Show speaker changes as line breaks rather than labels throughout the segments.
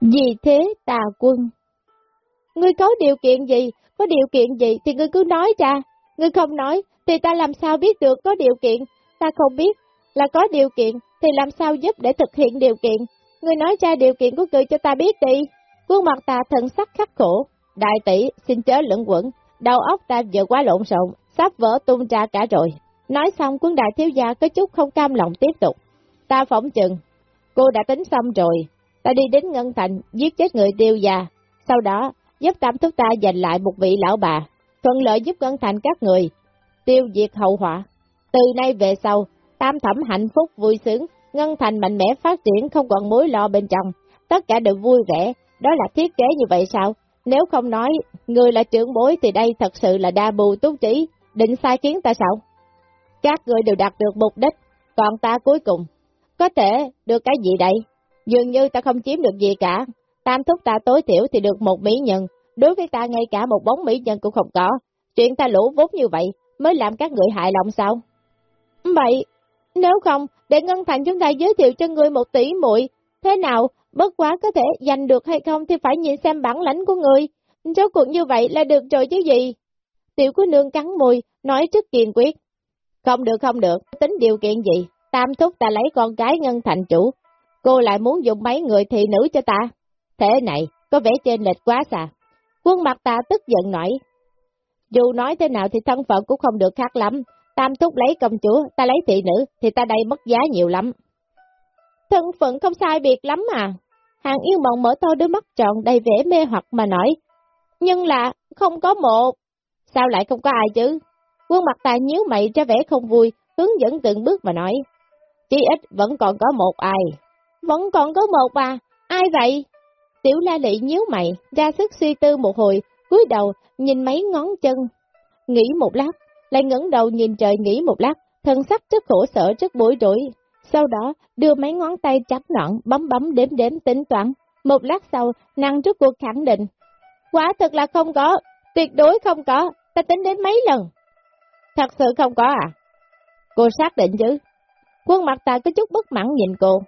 Vì thế tà quân. Ngươi có điều kiện gì, có điều kiện gì thì ngươi cứ nói ra. Ngươi không nói thì ta làm sao biết được có điều kiện, ta không biết là có điều kiện thì làm sao giúp để thực hiện điều kiện. Ngươi nói ra điều kiện của ngươi cho ta biết đi. Quân mặt ta thần sắc khắc khổ. Đại tỷ, xin chớ lẫn quẩn, đầu óc ta vừa quá lộn xộn, sắp vỡ tung ra cả rồi. Nói xong quân đại thiếu gia có chút không cam lòng tiếp tục. Ta phỏng chừng, cô đã tính xong rồi, ta đi đến Ngân Thành giết chết người tiêu gia, sau đó giúp tam thúc ta giành lại một vị lão bà, thuận lợi giúp Ngân Thành các người, tiêu diệt hậu họa. Từ nay về sau, tam thẩm hạnh phúc vui sướng, Ngân Thành mạnh mẽ phát triển không còn mối lo bên trong, tất cả đều vui vẻ, đó là thiết kế như vậy sao? Nếu không nói, người là trưởng bối thì đây thật sự là đa bù túc trí, định sai khiến ta sao? Các người đều đạt được mục đích, còn ta cuối cùng, có thể được cái gì đây? Dường như ta không chiếm được gì cả, tam thúc ta tối thiểu thì được một mỹ nhân, đối với ta ngay cả một bóng mỹ nhân cũng không có, chuyện ta lũ vốn như vậy mới làm các người hại lòng sao? Vậy, nếu không, để Ngân Thành chúng ta giới thiệu cho người một tỷ muội thế nào, bất quá có thể giành được hay không thì phải nhìn xem bản lãnh của người, rốt cuộc như vậy là được rồi chứ gì? Tiểu của nương cắn môi, nói rất kiên quyết. Không được không được, tính điều kiện gì, tam thúc ta lấy con gái Ngân Thành chủ, cô lại muốn dùng mấy người thị nữ cho ta. Thế này, có vẻ trên lệch quá xa. Quân mặt ta tức giận nói. Dù nói thế nào thì thân phận cũng không được khác lắm. Tam thúc lấy công chúa, ta lấy thị nữ, thì ta đây mất giá nhiều lắm. Thân phận không sai biệt lắm à. Hàng yêu mộng mở to đôi mắt tròn đầy vẻ mê hoặc mà nói. Nhưng là, không có một. Sao lại không có ai chứ? Quân mặt ta nhíu mày ra vẻ không vui, hướng dẫn từng bước mà nói. Chỉ ít vẫn còn có một ai. Vẫn còn có một à? Ai vậy? Tiểu la lị nhíu mày, ra sức suy tư một hồi, cúi đầu, nhìn mấy ngón chân. Nghĩ một lát, lại ngẩng đầu nhìn trời nghĩ một lát, thân sắc rất khổ sở, rất bối rối. Sau đó, đưa mấy ngón tay chắp nọn, bấm bấm đếm đếm tính toán. Một lát sau, năng trước cuộc khẳng định. Quả thật là không có, tuyệt đối không có, ta tính đến mấy lần. Thật sự không có à? Cô xác định chứ? Quân mặt ta có chút bất mãn nhìn cô.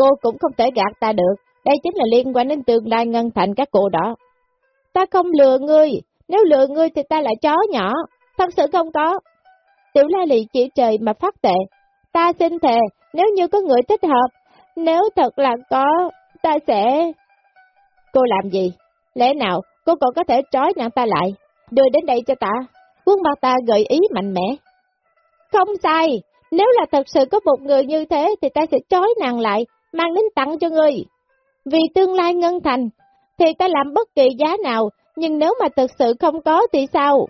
Cô cũng không thể gạt ta được, đây chính là liên quan đến tương lai ngân thành các cô đó. Ta không lừa ngươi, nếu lừa ngươi thì ta lại chó nhỏ, thật sự không có. Tiểu la lị chỉ trời mà phát tệ, ta xin thề, nếu như có người thích hợp, nếu thật là có, ta sẽ... Cô làm gì? Lẽ nào cô còn có thể trói nàng ta lại, đưa đến đây cho ta? Quân mặt ta gợi ý mạnh mẽ. Không sai, nếu là thật sự có một người như thế thì ta sẽ trói nàng lại, mang đến tặng cho ngươi. Vì tương lai ngân thành, thì ta làm bất kỳ giá nào, nhưng nếu mà thực sự không có thì sao?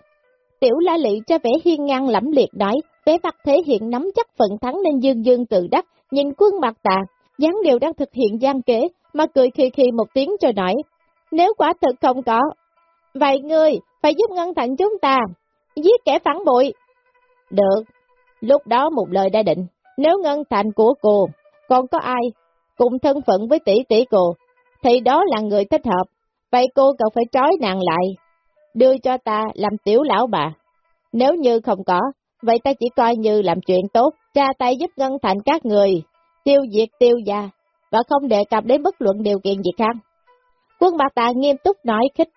Tiểu la lị cho vẻ hiên ngang lẫm liệt nói, vẻ mặt thể hiện nắm chắc phần thắng nên dương dương tự đắc, nhìn quân mặt tà, dáng đều đang thực hiện gian kế, mà cười khi khi một tiếng cho nói, nếu quả thực không có, vậy ngươi phải giúp ngân thành chúng ta, giết kẻ phản bội. Được, lúc đó một lời đã định, nếu ngân thành của cô, còn có ai cùng thân phận với tỷ tỷ cô, thì đó là người thích hợp, vậy cô cần phải trói nàng lại, đưa cho ta làm tiểu lão bà. Nếu như không có, vậy ta chỉ coi như làm chuyện tốt, tra tay giúp ngân thành các người, tiêu diệt tiêu gia, và không đề cập đến bất luận điều kiện gì khác. Quân bà ta nghiêm túc nói khích.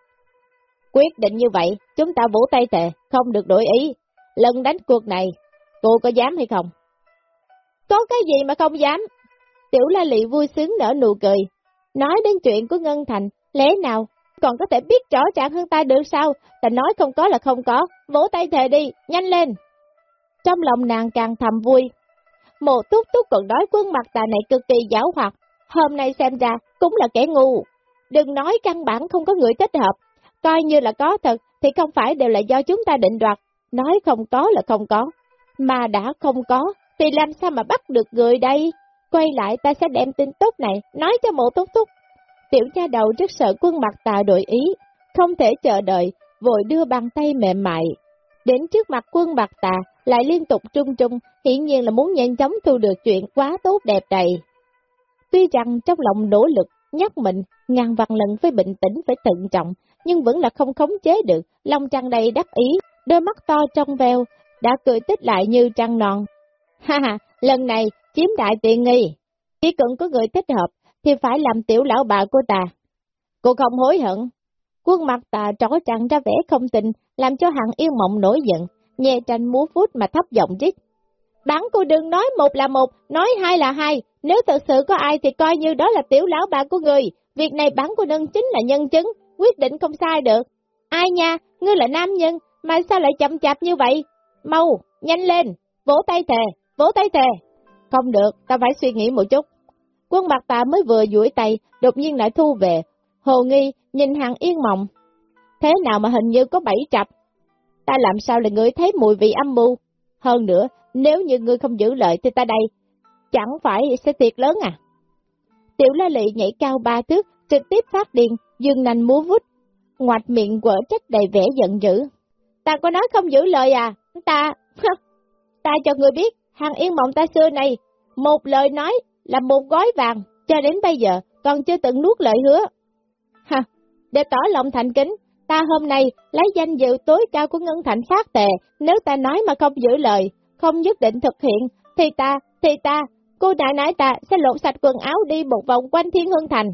Quyết định như vậy, chúng ta vỗ tay tề, không được đổi ý. Lần đánh cuộc này, cô có dám hay không? Có cái gì mà không dám? Tiểu la lị vui sướng nở nụ cười. Nói đến chuyện của Ngân Thành, lẽ nào còn có thể biết rõ ràng hơn ta được sao? Ta nói không có là không có, vỗ tay thề đi, nhanh lên. Trong lòng nàng càng thầm vui. Một túc túc còn nói quân mặt tà này cực kỳ giáo hoạt, hôm nay xem ra cũng là kẻ ngu. Đừng nói căn bản không có người thích hợp, coi như là có thật thì không phải đều là do chúng ta định đoạt, nói không có là không có, mà đã không có thì làm sao mà bắt được người đây? Quay lại ta sẽ đem tin tốt này, nói cho mộ túc túc. Tiểu cha đầu rất sợ quân mặt tà đổi ý, không thể chờ đợi, vội đưa bàn tay mềm mại. Đến trước mặt quân mặt tà, lại liên tục trung trung, hiển nhiên là muốn nhanh chóng thu được chuyện quá tốt đẹp này. Tuy rằng trong lòng nỗ lực, nhắc mình, ngàn vạn lần phải bình tĩnh, phải thận trọng, nhưng vẫn là không khống chế được, lòng trăng đầy đắc ý, đôi mắt to trong veo, đã cười tích lại như trăng non. Ha ha, lần này chiếm đại tiện nghi, chỉ cần có người thích hợp, thì phải làm tiểu lão bà của ta. Cô không hối hận. Quân mặt ta trỏ trăng ra vẻ không tình, làm cho hạng yêu mộng nổi giận, nhẹ tranh múa phút mà thấp giọng rít. Bản cô đừng nói một là một, nói hai là hai, nếu thật sự có ai thì coi như đó là tiểu lão bà của người, việc này bản cô nâng chính là nhân chứng, quyết định không sai được. Ai nha, ngươi là nam nhân, mà sao lại chậm chạp như vậy? Mau, nhanh lên, vỗ tay thề, vỗ tay thề. Không được, ta phải suy nghĩ một chút. Quân mặt ta mới vừa duỗi tay, đột nhiên lại thu về. Hồ nghi, nhìn hàng yên mộng. Thế nào mà hình như có bảy trập? Ta làm sao là người thấy mùi vị âm mưu? Hơn nữa, nếu như ngươi không giữ lợi thì ta đây, chẳng phải sẽ tiệt lớn à? Tiểu la lị nhảy cao ba thước, trực tiếp phát điên, dừng nành múa vút, ngoạch miệng quở trách đầy vẻ giận dữ. Ta có nói không giữ lời à? Ta, ta cho người biết, hàng yên mộng ta xưa này, một lời nói là một gói vàng, cho đến bây giờ còn chưa từng nuốt lời hứa. Ha, để tỏ lòng thành kính, ta hôm nay lấy danh dự tối cao của Ngân Thành phát tề, nếu ta nói mà không giữ lời, không nhất định thực hiện, thì ta, thì ta, cô đại nãi ta sẽ lột sạch quần áo đi một vòng quanh thiên hương thành.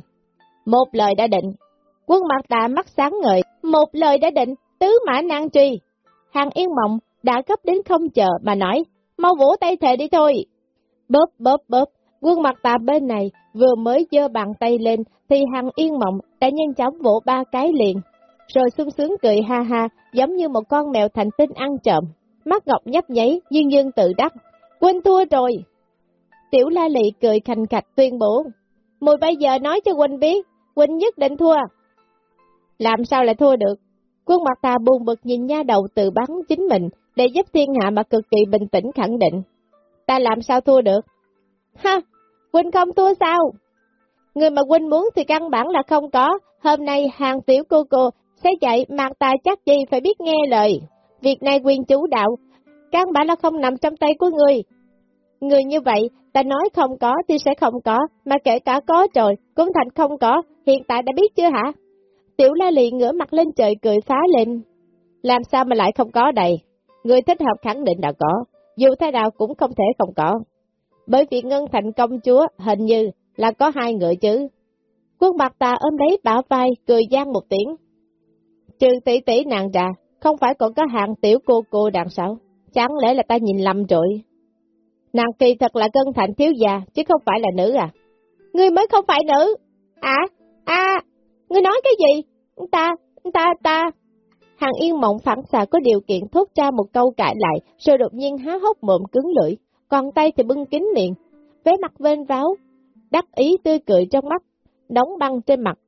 Một lời đã định, quân mặt ta mắt sáng ngời, một lời đã định, tứ mã nan truy. Hàng yên mộng đã gấp đến không chờ mà nói, mau vỗ tay thề đi thôi. Bóp bóp bóp, quân mặt tà bên này vừa mới dơ bàn tay lên thì hàng yên mộng đã nhanh chóng vỗ ba cái liền, rồi sung sướng cười ha ha giống như một con mèo thành tinh ăn trộm mắt ngọc nhấp nháy, dương dương tự đắc. Quỳnh thua rồi. Tiểu la lị cười khành khạch tuyên bố. Mùi bây giờ nói cho Quỳnh biết, Quỳnh nhất định thua. Làm sao lại thua được? Quân mặt ta buồn bực nhìn nha đầu tự bắn chính mình, để giúp thiên hạ mà cực kỳ bình tĩnh khẳng định. Ta làm sao thua được? Ha! Huynh không thua sao? Người mà Huynh muốn thì căn bản là không có, hôm nay hàng tiểu cô cô sẽ dạy mặt ta chắc gì phải biết nghe lời. Việc này quyền chủ đạo, căn bản là không nằm trong tay của người. Người như vậy, ta nói không có thì sẽ không có, mà kể cả có rồi, cũng thành không có, hiện tại đã biết chưa hả? Tiểu la lị ngửa mặt lên trời cười phá lên. Làm sao mà lại không có đây? Người thích hợp khẳng định đã có, dù thế nào cũng không thể không có. Bởi vì Ngân Thành công chúa hình như là có hai người chứ. Quân mặt ta ôm lấy bả vai, cười gian một tiếng. Trường tỷ tỷ nàng ra, không phải còn có hạng tiểu cô cô đằng sau, Chẳng lẽ là ta nhìn lầm rồi? Nàng kỳ thật là ngân thành thiếu già, chứ không phải là nữ à? Ngươi mới không phải nữ! À, à, ngươi nói cái gì? Ta, ta, ta... Hàng yên mộng phản xạ có điều kiện thốt ra một câu cãi lại, rồi đột nhiên há hốc mộm cứng lưỡi, còn tay thì bưng kín miệng, vé mặt vên váo, đắc ý tươi cười trong mắt, đóng băng trên mặt.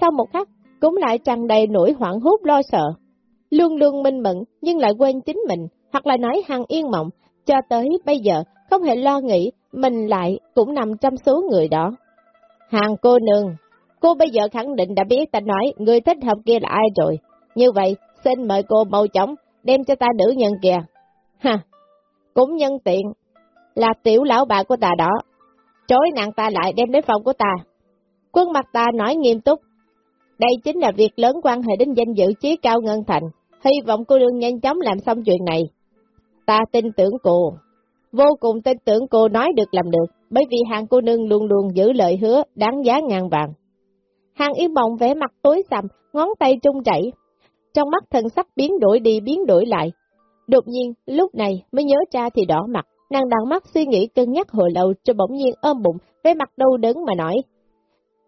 Sau một khắc, cũng lại tràn đầy nỗi hoảng hốt lo sợ luôn luôn minh mẫn nhưng lại quên chính mình, hoặc là nói hàng yên mộng, cho tới bây giờ không hề lo nghĩ mình lại cũng nằm trong số người đó. Hàng cô nương, cô bây giờ khẳng định đã biết ta nói người thích hợp kia là ai rồi. Như vậy, xin mời cô mau chóng đem cho ta nữ nhân kìa. Ha, cũng nhân tiện, là tiểu lão bà của ta đó. Trối nàng ta lại đem đến phòng của ta. Quân mặt ta nói nghiêm túc, đây chính là việc lớn quan hệ đến danh dự chí cao ngân thành, hy vọng cô đương nhanh chóng làm xong chuyện này. Ta tin tưởng cô, vô cùng tin tưởng cô nói được làm được, bởi vì hàng cô nương luôn luôn giữ lời hứa đáng giá ngàn vàng. Hàng yên mộng vẽ mặt tối sầm, ngón tay trung chảy, trong mắt thần sắc biến đổi đi biến đổi lại. Đột nhiên, lúc này mới nhớ ra thì đỏ mặt, nàng đằng mắt suy nghĩ cân nhắc hồi lâu cho bỗng nhiên ôm bụng, với mặt đau đớn mà nói.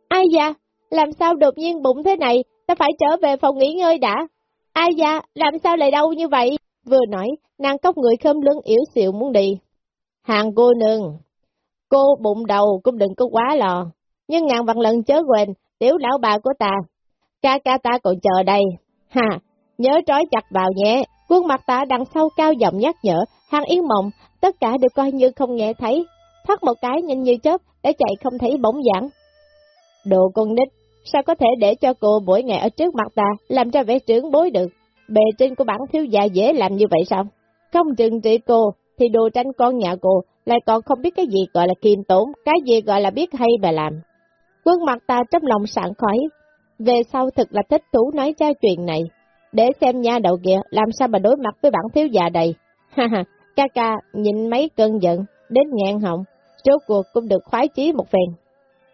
Ai da, làm sao đột nhiên bụng thế này, ta phải trở về phòng nghỉ ngơi đã. Ai da, làm sao lại đau như vậy? Vừa nói, nàng cốc người khâm lưng yếu xịu muốn đi. Hàng cô nương, cô bụng đầu cũng đừng có quá lò. Nhưng ngàn vạn lần chớ quên, tiểu lão bà của ta, ca ca ta còn chờ đây. Hà, nhớ trói chặt vào nhé. Quân mặt ta đằng sau cao giọng nhắc nhở, hàng yên mộng, tất cả đều coi như không nghe thấy. Thoát một cái nhanh như chớp, để chạy không thấy bóng dáng. Đồ con nít, sao có thể để cho cô mỗi ngày ở trước mặt ta, làm cho vẻ trưởng bối được? Bề trên của bản thiếu gia dễ làm như vậy sao? Không trừng trị cô, thì đồ tranh con nhà cô lại còn không biết cái gì gọi là kiềm tốn, cái gì gọi là biết hay mà làm. Quân mặt ta trong lòng sảng khói, về sau thực là thích thú nói ra chuyện này, để xem nha đầu kìa làm sao mà đối mặt với bản thiếu già đầy. Ha ha, ca ca nhìn mấy cơn giận, đến ngàn họng, rốt cuộc cũng được khoái chí một phen.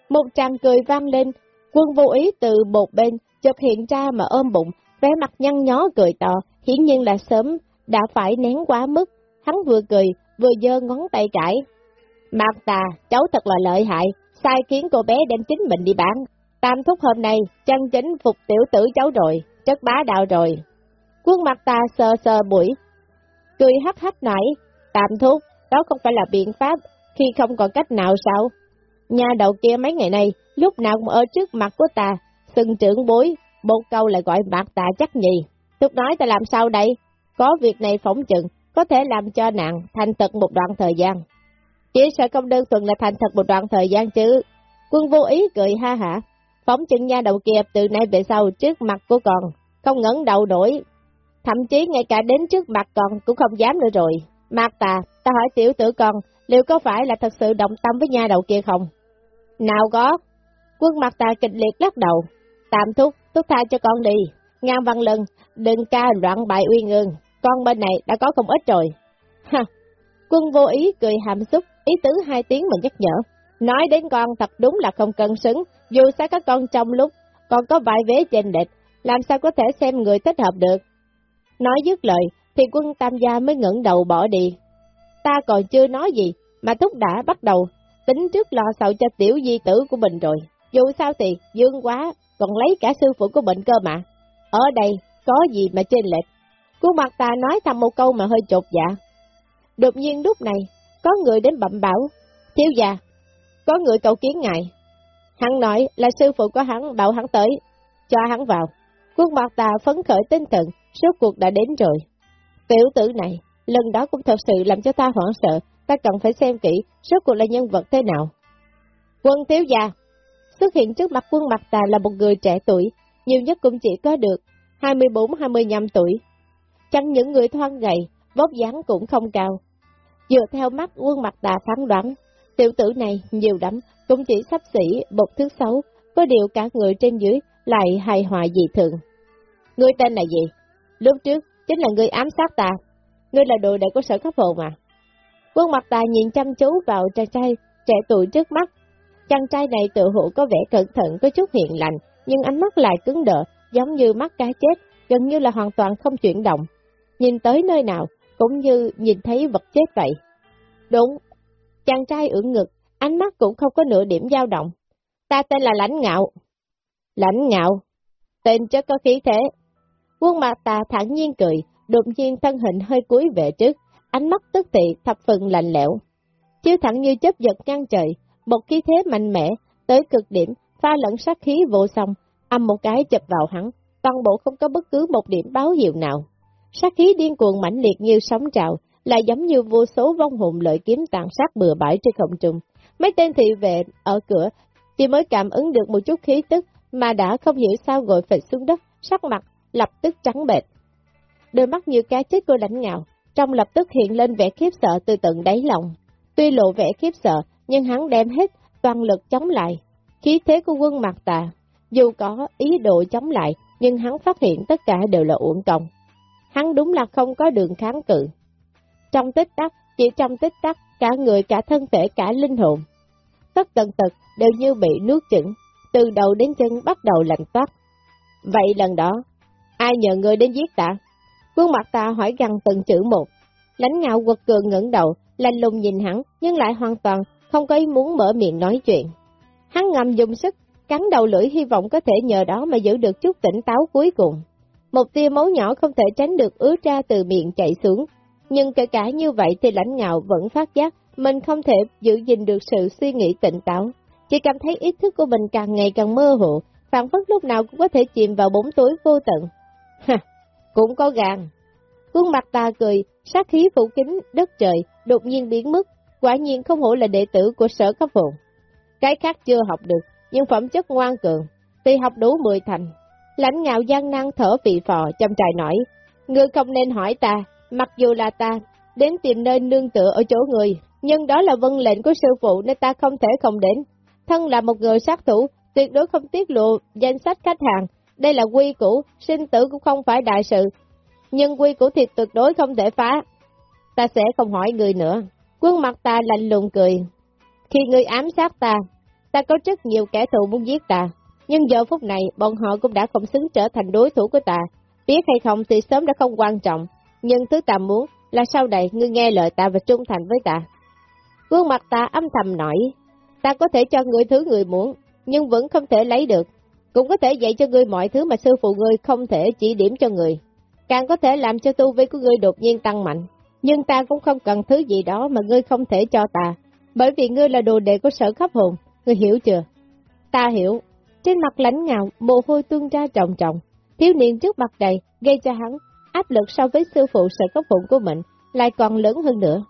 Một tràng cười vang lên, quân vô ý từ một bên, chợt hiện ra mà ôm bụng, vẻ mặt nhăn nhó cười to, hiển nhiên là sớm đã phải nén quá mức. Hắn vừa cười, vừa giơ ngón tay cãi. Mạc tà, cháu thật là lợi hại, sai khiến cô bé đem chính mình đi bán. Tam thúc hôm nay, chân chính phục tiểu tử cháu rồi, chất bá đạo rồi. Quân mặt ta sờ sờ bụi, cười hắc hắc nảy Tam thúc, đó không phải là biện pháp khi không còn cách nào sao? Nhà đầu kia mấy ngày nay, lúc nào cũng ở trước mặt của ta, sừng trưởng bối, một câu lại gọi bạc ta chắc nhì. Thúc nói ta làm sao đây? Có việc này phóng chừng, có thể làm cho nạn thành thật một đoạn thời gian. Chỉ sợ không đơn thuần là thành thật một đoạn thời gian chứ. Quân vô ý cười ha hả. Phóng chừng nha đầu kia từ nay về sau trước mặt của con, không ngẩng đầu nổi. Thậm chí ngay cả đến trước mặt con cũng không dám nữa rồi. Mạc tà, ta hỏi tiểu tử con, liệu có phải là thật sự động tâm với nha đầu kia không? Nào có. Quân mặt tà kịch liệt lắc đầu. Tạm thúc, thúc tha cho con đi. Ngang văn lưng đừng ca loạn bại uy ngương. Con bên này đã có không ít rồi. Ha! Quân vô ý cười hàm xúc, ý tứ hai tiếng mà nhắc nhở. Nói đến con thật đúng là không cân xứng, dù sao các con trong lúc còn có vài vế trên địch, làm sao có thể xem người thích hợp được. Nói dứt lời, thì quân tam gia mới ngẩng đầu bỏ đi. Ta còn chưa nói gì, mà thúc đã bắt đầu, tính trước lo sợ cho tiểu di tử của mình rồi. Dù sao thì, dương quá, còn lấy cả sư phụ của bệnh cơ mà. Ở đây, có gì mà trên lệch. Khuôn mặt ta nói thầm một câu mà hơi chột dạ. Đột nhiên lúc này, có người đến bẩm bảo, thiếu già, có người cầu kiến ngài. Hắn nói là sư phụ của hắn bảo hắn tới, cho hắn vào. Quân mặt ta phấn khởi tinh thần, suốt cuộc đã đến rồi. Tiểu tử này, lần đó cũng thật sự làm cho ta hoảng sợ, ta cần phải xem kỹ, suốt cuộc là nhân vật thế nào. Quân thiếu gia, xuất hiện trước mặt quân mặt ta là một người trẻ tuổi, nhiều nhất cũng chỉ có được 24-25 tuổi. Chẳng những người thoan gầy, vóc dáng cũng không cao. Dựa theo mắt quân mặt tà phán đoán, tiểu tử này nhiều lắm, cũng chỉ sắp xỉ một thứ xấu, có điều cả người trên dưới lại hài hòa dị thường. Ngươi tên là gì? Lúc trước, chính là người ám sát ta. Ngươi là đội đệ của sở cấp hồn mà. Quân mặt ta nhìn chăm chú vào chàng trai trẻ tuổi trước mắt. Chàng trai này tự hữu có vẻ cẩn thận, có chút hiện lành, nhưng ánh mắt lại cứng đờ, giống như mắt cá chết, gần như là hoàn toàn không chuyển động. Nhìn tới nơi nào, cũng như nhìn thấy vật chết vậy. Đúng, chàng trai ưỡn ngực, ánh mắt cũng không có nửa điểm dao động. Ta tên là Lãnh Ngạo. Lãnh Ngạo, tên chất có khí thế. Quân mặt ta thẳng nhiên cười, đột nhiên thân hình hơi cúi về trước, ánh mắt tức tị thập phần lạnh lẽo. Chiếu thẳng như chấp giật ngăn trời, một khí thế mạnh mẽ, tới cực điểm, pha lẫn sát khí vô song, âm một cái chụp vào hắn, toàn bộ không có bất cứ một điểm báo hiệu nào. Sát khí điên cuồng mãnh liệt như sóng trào, là giống như vô số vong hồn lợi kiếm tàn sát bừa bãi trên không trung. Mấy tên thị vệ ở cửa chỉ mới cảm ứng được một chút khí tức mà đã không hiểu sao gọi phịch xuống đất, sắc mặt lập tức trắng bệch. Đôi mắt như cá chết của lãnh ngạo, trong lập tức hiện lên vẻ khiếp sợ từ tận đáy lòng. Tuy lộ vẻ khiếp sợ, nhưng hắn đem hết toàn lực chống lại. Khí thế của quân mặt tà, dù có ý đồ chống lại, nhưng hắn phát hiện tất cả đều là uổng công. Hắn đúng là không có đường kháng cự. Trong tích tắc, chỉ trong tích tắc, cả người, cả thân thể, cả linh hồn. Tất tần tật đều như bị nuốt chửng, từ đầu đến chân bắt đầu lạnh toát. Vậy lần đó, ai nhờ người đến giết ta? Quân mặt ta hỏi gần từng chữ một. Lãnh ngạo quật cường ngẩng đầu, lạnh lùng nhìn hắn, nhưng lại hoàn toàn không có ý muốn mở miệng nói chuyện. Hắn ngầm dùng sức, cắn đầu lưỡi hy vọng có thể nhờ đó mà giữ được chút tỉnh táo cuối cùng. Một tia máu nhỏ không thể tránh được ứa ra từ miệng chạy xuống, nhưng kể cả như vậy thì lãnh ngạo vẫn phát giác mình không thể giữ gìn được sự suy nghĩ tỉnh táo. Chỉ cảm thấy ý thức của mình càng ngày càng mơ hồ, phản phất lúc nào cũng có thể chìm vào bóng tối vô tận. Ha, cũng có gàng. Khuôn mặt ta cười, sát khí phủ kính đất trời, đột nhiên biến mất, quả nhiên không hổ là đệ tử của sở cấp vụ. Cái khác chưa học được, nhưng phẩm chất ngoan cường, tuy học đủ mười thành. Lãnh ngạo gian năng thở vị phò, chăm trài nói, ngươi không nên hỏi ta, mặc dù là ta, đến tìm nơi nương tựa ở chỗ người, nhưng đó là vân lệnh của sư phụ nên ta không thể không đến. Thân là một người sát thủ, tuyệt đối không tiết lộ danh sách khách hàng, đây là quy củ, sinh tử cũng không phải đại sự, nhưng quy củ thì tuyệt đối không thể phá. Ta sẽ không hỏi người nữa. Quân mặt ta lạnh lùng cười. Khi người ám sát ta, ta có rất nhiều kẻ thù muốn giết ta, nhưng giờ phút này bọn họ cũng đã không xứng trở thành đối thủ của ta. Biết hay không thì sớm đã không quan trọng, nhưng thứ ta muốn là sau này ngươi nghe lời ta và trung thành với ta. Gương mặt ta âm thầm nổi, ta có thể cho ngươi thứ người muốn, nhưng vẫn không thể lấy được. Cũng có thể dạy cho ngươi mọi thứ mà sư phụ ngươi không thể chỉ điểm cho người. Càng có thể làm cho tu vi của ngươi đột nhiên tăng mạnh. Nhưng ta cũng không cần thứ gì đó mà ngươi không thể cho ta. Bởi vì ngươi là đồ đệ của sở khắp hồn, ngươi hiểu chưa? Ta hiểu. Trên mặt lãnh ngạo, mồ hôi tuôn ra trọng trọng. Thiếu niên trước mặt đầy, gây cho hắn áp lực so với sư phụ sở cấp vụn của mình, lại còn lớn hơn nữa.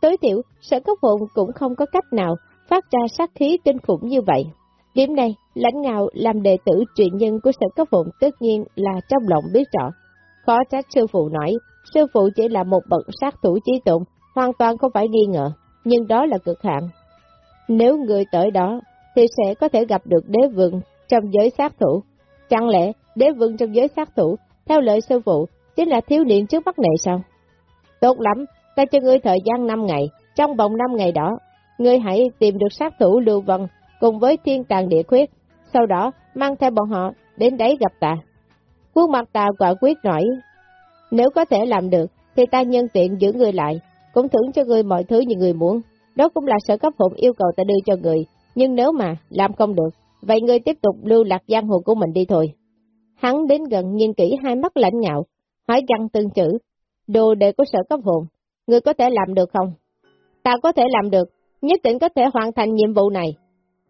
Tối thiểu, sở cấp vụn cũng không có cách nào phát ra sát khí kinh khủng như vậy. Điểm này, lãnh ngạo làm đệ tử truyền nhân của sở cấp vụn tất nhiên là trong lòng biết rõ. Khó trách sư phụ nói, sư phụ chỉ là một bậc sát thủ trí tụng, hoàn toàn không phải nghi ngờ, nhưng đó là cực hạn. Nếu người tới đó, thì sẽ có thể gặp được đế vương trong giới sát thủ. Chẳng lẽ đế vương trong giới sát thủ, theo lời sư phụ, chính là thiếu niên trước mắt này sao? Tốt lắm, ta cho ngươi thời gian 5 ngày, trong vòng 5 ngày đó, ngươi hãy tìm được sát thủ Lưu Vân cùng với thiên tàng địa khuyết, sau đó mang theo bọn họ đến đấy gặp ta. Khuôn mặt ta quả quyết nói, nếu có thể làm được, thì ta nhân tiện giữ người lại, cũng thưởng cho người mọi thứ như người muốn. Đó cũng là sở cấp hồn yêu cầu ta đưa cho người, nhưng nếu mà làm không được, vậy ngươi tiếp tục lưu lạc giang hồ của mình đi thôi. Hắn đến gần nhìn kỹ hai mắt lãnh ngạo, hỏi găng từng chữ, đồ đệ của sở cấp hồn, ngươi có thể làm được không? Ta có thể làm được, nhất định có thể hoàn thành nhiệm vụ này.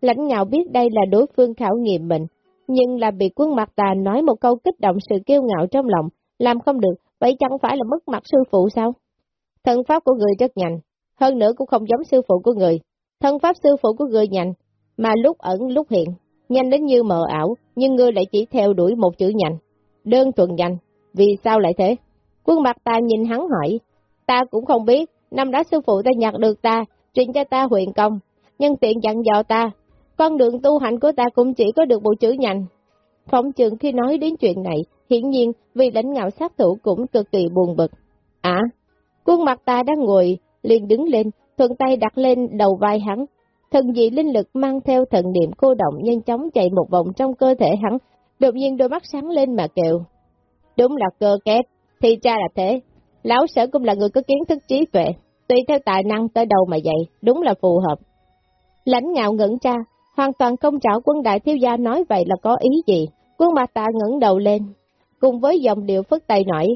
Lãnh ngạo biết đây là đối phương khảo nghiệm mình, nhưng là bị quân mặt tà nói một câu kích động sự kiêu ngạo trong lòng, làm không được, vậy chẳng phải là mất mặt sư phụ sao? Thân pháp của người rất nhanh, hơn nữa cũng không giống sư phụ của người. Thân pháp sư phụ của người nhanh, mà lúc ẩn lúc hiện, nhanh đến như mờ ảo, nhưng ngươi lại chỉ theo đuổi một chữ nhanh. Đơn thuần nhanh, vì sao lại thế? Quân mặt ta nhìn hắn hỏi, ta cũng không biết, năm đó sư phụ ta nhặt được ta, truyền cho ta huyền công, nhân tiện dặn dò ta, con đường tu hành của ta cũng chỉ có được bộ chữ nhành. Phóng trường khi nói đến chuyện này, hiển nhiên vì lãnh ngạo sát thủ cũng cực kỳ buồn bực. À, quân mặt ta đang ngồi, liền đứng lên, thuận tay đặt lên đầu vai hắn. Thần dị linh lực mang theo thần niệm cô động nhanh chóng chạy một vòng trong cơ thể hắn, đột nhiên đôi mắt sáng lên mà kêu. Đúng là cơ kép, thì cha là thế. Lão sở cũng là người có kiến thức trí tuệ, tùy theo tài năng tới đâu mà dạy, đúng là phù hợp. Lãnh ngạo ngẩn cha, hoàn toàn không rõ quân đại thiếu gia nói vậy là có ý gì. Quân mặt tạ ngẩng đầu lên, cùng với dòng điệu phất tay nổi,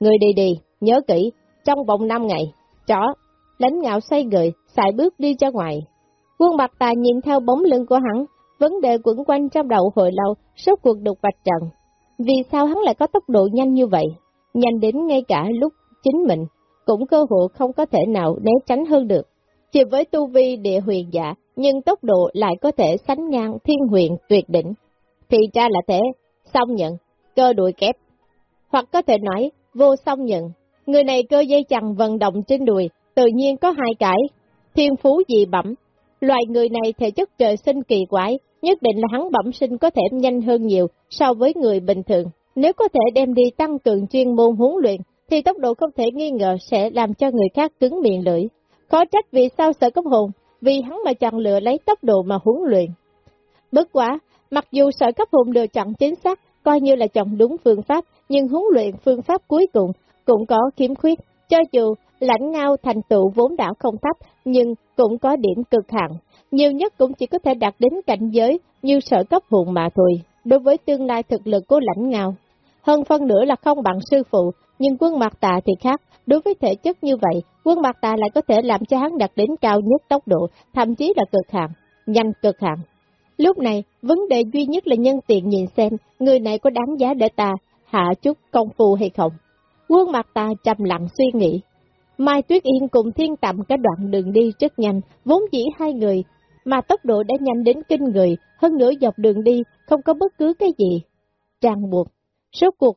người đi đi, nhớ kỹ, trong vòng 5 ngày, chó, lãnh ngạo xoay người, xài bước đi ra ngoài. Quân mặt tà nhìn theo bóng lưng của hắn, vấn đề quẩn quanh trong đầu hồi lâu, sốt cuộc đục vạch trần. Vì sao hắn lại có tốc độ nhanh như vậy? Nhanh đến ngay cả lúc chính mình, cũng cơ hội không có thể nào né tránh hơn được. Chỉ với tu vi địa huyền giả, nhưng tốc độ lại có thể sánh ngang thiên huyền tuyệt đỉnh. Thì ra là thế, song nhận, cơ đuổi kép. Hoặc có thể nói, vô song nhận, người này cơ dây chằng vận động trên đùi, tự nhiên có hai cái, thiên phú dị bẩm. Loài người này thể chất trời sinh kỳ quái, nhất định là hắn bẩm sinh có thể nhanh hơn nhiều so với người bình thường. Nếu có thể đem đi tăng cường chuyên môn huấn luyện, thì tốc độ không thể nghi ngờ sẽ làm cho người khác cứng miệng lưỡi. Khó trách vì sao sợ cấp hồn, vì hắn mà chọn lựa lấy tốc độ mà huấn luyện. Bất quá, mặc dù sở cấp hồn lựa chọn chính xác, coi như là chọn đúng phương pháp, nhưng huấn luyện phương pháp cuối cùng cũng có khiếm khuyết. Cho dù lãnh ngao thành tựu vốn đảo không thấp, nhưng cũng có điểm cực hạn. Nhiều nhất cũng chỉ có thể đạt đến cảnh giới như sở cấp hồn mà thôi, đối với tương lai thực lực của lãnh ngao. Hơn phân nửa là không bằng sư phụ, nhưng quân mặt tà thì khác, đối với thể chất như vậy, quân mặt tà lại có thể làm cho hắn đạt đến cao nhất tốc độ, thậm chí là cực hạn, nhanh cực hạn. Lúc này, vấn đề duy nhất là nhân tiện nhìn xem, người này có đáng giá để ta hạ chút công phu hay không. Quân mặt ta trầm lặng suy nghĩ. Mai Tuyết Yên cùng thiên tạm cái đoạn đường đi rất nhanh, vốn dĩ hai người, mà tốc độ đã nhanh đến kinh người, hơn nữa dọc đường đi, không có bất cứ cái gì. Ràng buộc, số cuộc,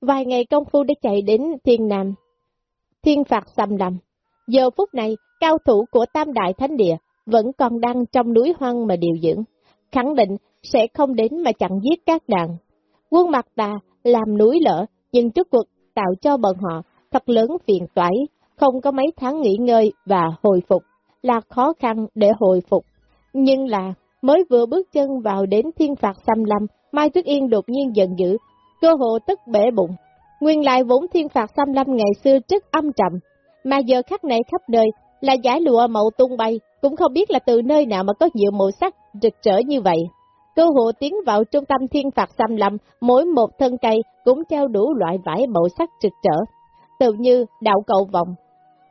vài ngày công phu đã chạy đến thiên nam. Thiên phạt xâm lầm. Giờ phút này, cao thủ của Tam Đại Thánh Địa vẫn còn đang trong núi hoang mà điều dưỡng, khẳng định sẽ không đến mà chặn giết các đàn. Quân mặt ta làm núi lỡ, nhưng trước cuộc tạo cho bọn họ thật lớn phiền toái, không có mấy tháng nghỉ ngơi và hồi phục, là khó khăn để hồi phục. Nhưng là, mới vừa bước chân vào đến thiên phạt xăm lâm, Mai Tuyết Yên đột nhiên giận dữ, cơ hồ tức bể bụng. Nguyên lại vốn thiên phạt xăm lâm ngày xưa rất âm trầm, mà giờ khắc này khắp nơi là giải lụa màu tung bay, cũng không biết là từ nơi nào mà có nhiều màu sắc rực rỡ như vậy. Cơ hộ tiến vào trung tâm thiên phạt xăm lâm, mỗi một thân cây cũng treo đủ loại vải màu sắc rực rỡ, tự như đạo cầu vòng.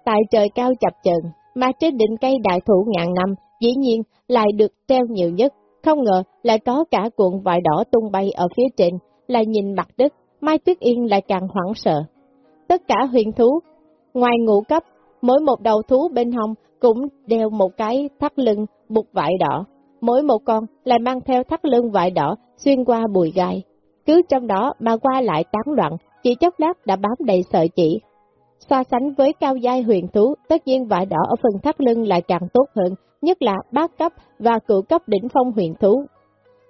Tại trời cao chập chờn, mà trên đỉnh cây đại thụ ngàn năm, dĩ nhiên lại được treo nhiều nhất. Không ngờ lại có cả cuộn vải đỏ tung bay ở phía trên, lại nhìn mặt đất, Mai Tuyết Yên lại càng hoảng sợ. Tất cả huyền thú, ngoài ngũ cấp, mỗi một đầu thú bên hông cũng đeo một cái thắt lưng buộc vải đỏ, mỗi một con lại mang theo thắt lưng vải đỏ xuyên qua bùi gai. Cứ trong đó mà qua lại tán loạn, chỉ chốc lát đã bám đầy sợi chỉ. So sánh với cao giai huyền thú, tất nhiên vải đỏ ở phần thắt lưng lại càng tốt hơn, nhất là bát cấp và cựu cấp đỉnh phong huyền thú.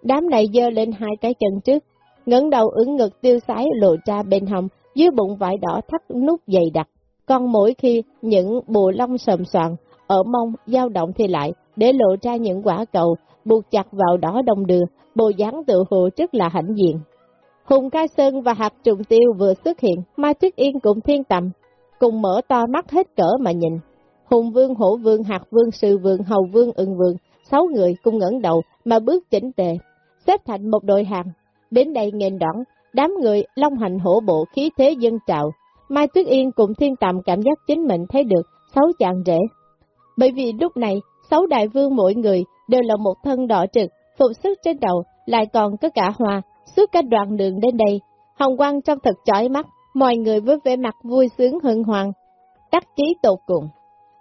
Đám này dơ lên hai cái chân trước, ngẩng đầu ứng ngực tiêu sái lộ ra bên hông, dưới bụng vải đỏ thắt nút dày đặc. Còn mỗi khi những bù lông sầm soạn ở mông dao động thì lại, để lộ ra những quả cầu buộc chặt vào đỏ đông đưa, bộ dáng tự hồ rất là hãnh diện. Hùng Cai Sơn và hạc trùng tiêu vừa xuất hiện, ma Tuyết Yên cũng thiên tầm, cùng mở to mắt hết cỡ mà nhìn. Hùng Vương, Hổ Vương, Hạt Vương, Sư Vương, Hầu Vương, Ưng Vương, sáu người cùng ngẩng đầu mà bước chỉnh tề, xếp thành một đội hàng. Đến đây nghênh đón, đám người long hành hổ bộ khí thế dân trào. Mai Tuyết Yên cùng thiên tạm cảm giác chính mình thấy được sáu chàng rể. Bởi vì lúc này, sáu đại vương mỗi người đều là một thân đỏ trực, phục sức trên đầu, lại còn có cả hoa, suốt cả đoạn đường đến đây. Hồng quang trong thật chói mắt, mọi người với vẻ mặt vui sướng hân hoan, đắc chí tột cùng.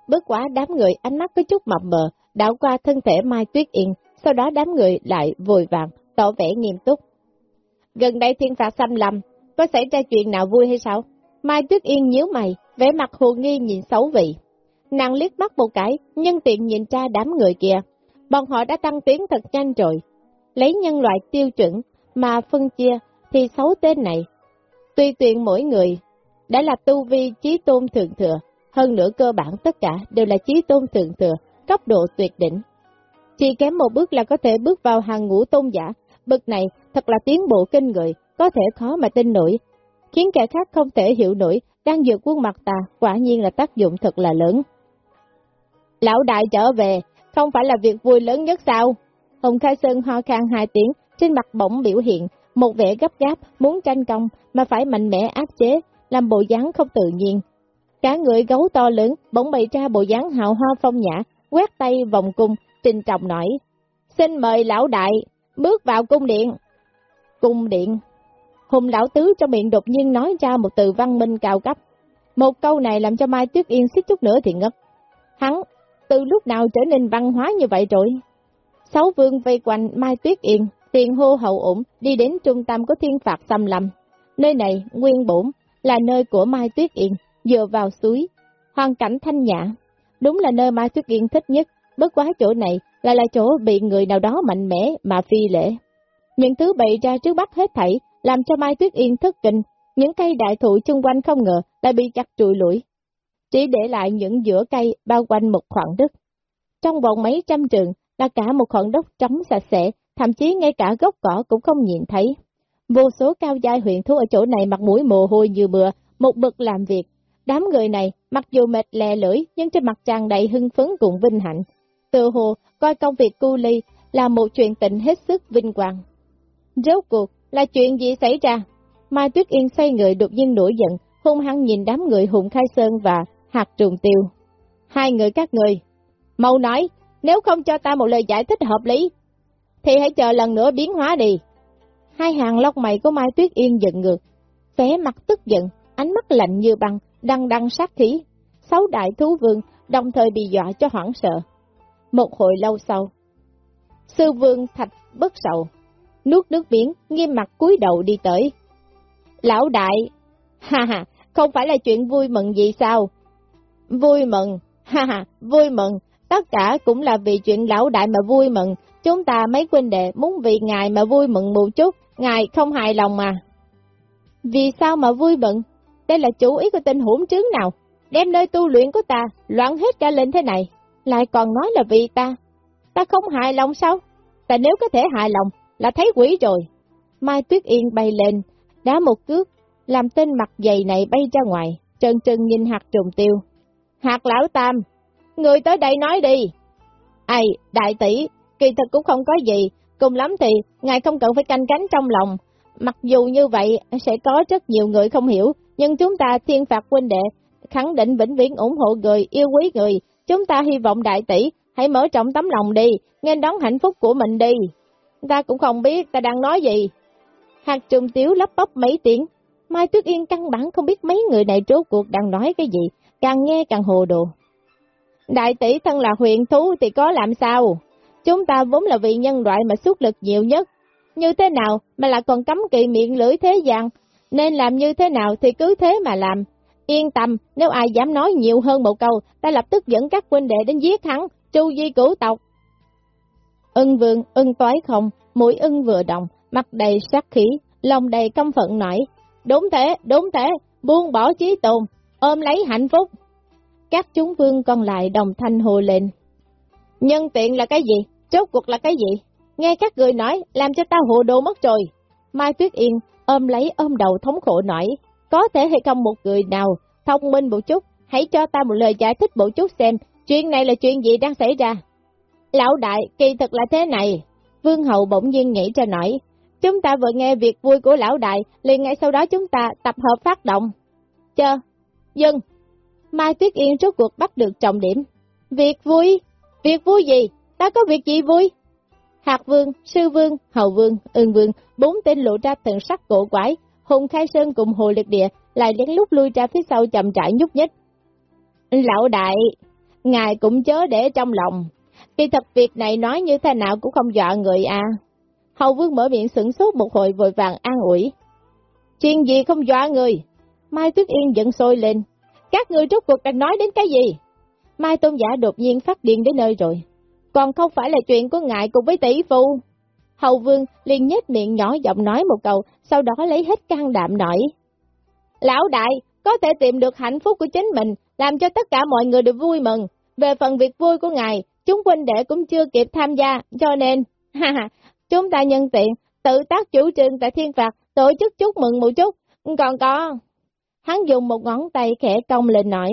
Bước qua đám người ánh mắt có chút mập mờ, đảo qua thân thể Mai Tuyết Yên, sau đó đám người lại vội vàng, tỏ vẻ nghiêm túc. Gần đây thiên phạt xâm lầm, có xảy ra chuyện nào vui hay sao? Mai Tuyết Yên nhíu mày, vẻ mặt hồ nghi nhìn xấu vị. Nàng liếc mắt một cái, nhân tiện nhìn ra đám người kia. Bọn họ đã tăng tiến thật nhanh rồi. Lấy nhân loại tiêu chuẩn mà phân chia thì xấu tên này. Tuy tuyển mỗi người đã là tu vi trí tôn thượng thừa, hơn nữa cơ bản tất cả đều là trí tôn thượng thừa, cấp độ tuyệt đỉnh. Chỉ kém một bước là có thể bước vào hàng ngũ tôn giả, bậc này thật là tiến bộ kinh người, có thể khó mà tin nổi, khiến kẻ khác không thể hiểu nổi, đang dược quân mặt ta, quả nhiên là tác dụng thật là lớn. Lão đại trở về, không phải là việc vui lớn nhất sao? Hùng Khai Sơn ho khan hai tiếng, trên mặt bỗng biểu hiện, một vẻ gấp gáp, muốn tranh công, mà phải mạnh mẽ áp chế, làm bộ dáng không tự nhiên. Cả người gấu to lớn, bỗng bày ra bộ dáng hào hoa phong nhã, quét tay vòng cung, trình trọng nói. Xin mời lão đại, bước vào cung điện. Cung điện. Hùng lão tứ trong miệng đột nhiên nói ra một từ văn minh cao cấp. Một câu này làm cho Mai Tuyết Yên xích chút nữa thì ngất. Hắn, từ lúc nào trở nên văn hóa như vậy rồi? Sáu vương vây quanh Mai Tuyết Yên, tiền hô hậu ủng đi đến trung tâm của thiên phạt xâm lâm. Nơi này, nguyên bổn, là nơi của Mai Tuyết Yên, dựa vào suối, hoàn cảnh thanh nhã. Đúng là nơi Mai Tuyết Yên thích nhất, bất quá chỗ này lại là chỗ bị người nào đó mạnh mẽ mà phi lễ. Những thứ bày ra trước mắt hết thảy, làm cho Mai Tuyết Yên thất kinh, những cây đại thụ chung quanh không ngờ lại bị chặt trụi lũi. Chỉ để lại những giữa cây bao quanh một khoảng đất. Trong vòng mấy trăm trường là cả một khoảng đất trống sạch sẽ, thậm chí ngay cả gốc cỏ cũng không nhìn thấy. Vô số cao giai huyện thú ở chỗ này mặt mũi mồ hôi như bừa, một bực làm việc. Đám người này, mặc dù mệt lè lưỡi, nhưng trên mặt tràn đầy hưng phấn cùng vinh hạnh. Tự hồ, coi công việc cu ly là một chuyện tình hết sức vinh quang. Rốt cuộc, là chuyện gì xảy ra? Mai Tuyết Yên xoay người đột nhiên nổi giận, hung hăng nhìn đám người Hùng Khai Sơn và hạt trùng tiêu. Hai người các người, mau nói, nếu không cho ta một lời giải thích hợp lý, thì hãy chờ lần nữa biến hóa đi. Hai hàng lông mày của Mai Tuyết Yên giận ngược, vẻ mặt tức giận, ánh mắt lạnh như băng, đăng đăng sát khí. Sáu đại thú vương đồng thời bị dọa cho hoảng sợ. Một hồi lâu sau, sư vương thạch bất sầu, nuốt nước biển, nghiêm mặt cúi đầu đi tới. Lão đại, ha ha, không phải là chuyện vui mừng gì sao? Vui mừng, ha ha, vui mừng, tất cả cũng là vì chuyện lão đại mà vui mừng, chúng ta mấy huynh đệ muốn vì ngài mà vui mừng một chút, ngài không hài lòng mà. Vì sao mà vui mừng? Đây là chủ ý của tên hỗn trướng nào? Đem nơi tu luyện của ta, loạn hết cả lên thế này, lại còn nói là vì ta. Ta không hài lòng sao? ta nếu có thể hài lòng, là thấy quỷ rồi. Mai Tuyết Yên bay lên, đá một cước, làm tên mặt dày này bay ra ngoài, trần trần nhìn hạt trùng tiêu. Hạt lão tam, người tới đây nói đi. Ai, đại tỷ, kỳ thật cũng không có gì, cùng lắm thì ngài không cần phải canh cánh trong lòng. Mặc dù như vậy sẽ có rất nhiều người không hiểu, nhưng chúng ta thiên phạt huynh đệ, khẳng định vĩnh viễn ủng hộ người, yêu quý người. Chúng ta hy vọng đại tỷ, hãy mở trọng tấm lòng đi, nên đón hạnh phúc của mình đi. Ta cũng không biết ta đang nói gì. Hạt trùng tiếu lắp bắp mấy tiếng, Mai Tuyết Yên căn bản không biết mấy người này trốt cuộc đang nói cái gì, càng nghe càng hồ đồ. Đại tỷ thân là huyện thú thì có làm sao? Chúng ta vốn là vị nhân loại mà xuất lực nhiều nhất. Như thế nào mà lại còn cấm kỵ miệng lưỡi thế gian? Nên làm như thế nào thì cứ thế mà làm. Yên tâm, nếu ai dám nói nhiều hơn một câu, ta lập tức dẫn các huynh đệ đến giết hắn, chu di cửu tộc. Ưng vương, ưng toái không, mũi ưng vừa động, mặt đầy sát khí, lòng đầy căm phận nổi. Đúng thế, đúng thế, buông bỏ chí tồn, ôm lấy hạnh phúc. Các chúng vương còn lại đồng thanh hồ lên. Nhân tiện là cái gì? Chốt cuộc là cái gì? Nghe các người nói, làm cho ta hồ đồ mất rồi. Mai Tuyết Yên ôm lấy ôm đầu thống khổ nổi. Có thể hay không một người nào thông minh một chút, hãy cho ta một lời giải thích một chút xem, chuyện này là chuyện gì đang xảy ra. Lão đại, kỳ thật là thế này. Vương hậu bỗng nhiên nghĩ ra nổi. Chúng ta vừa nghe việc vui của lão đại, liền ngay sau đó chúng ta tập hợp phát động. Chờ, dừng. Mai Tuyết Yên rốt cuộc bắt được trọng điểm. Việc vui? Việc vui gì? Ta có việc gì vui? Hạc Vương, Sư Vương, Hầu Vương, Ưng Vương, bốn tên lộ ra thần sắc cổ quái, Hùng Khai Sơn cùng Hồ Liệt Địa lại đến lúc lui ra phía sau chậm rãi nhúc nhích. Lão đại, ngài cũng chớ để trong lòng. vì thật việc này nói như thế nào cũng không dọa người à. Hầu Vương mở miệng sửng sốt một hồi vội vàng an ủi. Chuyện gì không dọa người? Mai Tuyết Yên giận sôi lên. Các người rốt cuộc đang nói đến cái gì? Mai Tôn Giả đột nhiên phát điện đến nơi rồi. Còn không phải là chuyện của ngài cùng với tỷ phu. Hầu Vương liền nhếch miệng nhỏ giọng nói một câu, sau đó lấy hết can đạm nổi. Lão đại, có thể tìm được hạnh phúc của chính mình, làm cho tất cả mọi người được vui mừng. Về phần việc vui của ngài, chúng huynh đệ cũng chưa kịp tham gia, cho nên, ha ha, chúng ta nhân tiện, tự tác chủ trương tại thiên phạt, tổ chức chúc mừng một chút, còn có. Hắn dùng một ngón tay khẽ cong lên nói,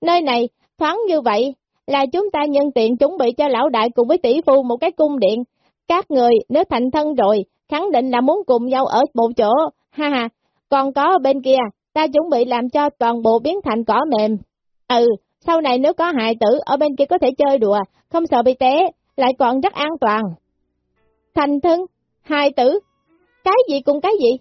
nơi này, thoáng như vậy, là chúng ta nhân tiện chuẩn bị cho lão đại cùng với tỷ phu một cái cung điện. Các người nếu thành thân rồi, khẳng định là muốn cùng nhau ở một chỗ, ha ha. Còn có bên kia, ta chuẩn bị làm cho toàn bộ biến thành cỏ mềm. Ừ, sau này nếu có hại tử ở bên kia có thể chơi đùa, không sợ bị té, lại còn rất an toàn. Thành thân, hại tử, cái gì cùng cái gì?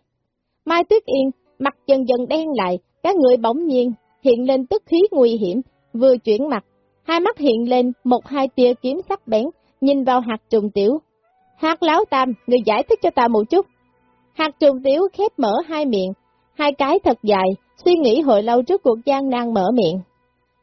Mai Tuyết Yên, mặt dần dần đen lại, các người bỗng nhiên hiện lên tức khí nguy hiểm, vừa chuyển mặt, hai mắt hiện lên một hai tia kiếm sắc bén, nhìn vào hạt trùng tiểu. Hạt láo tam, người giải thích cho ta một chút. Hạt trùng tiểu khép mở hai miệng, hai cái thật dài, suy nghĩ hồi lâu trước cuộc gian nan mở miệng.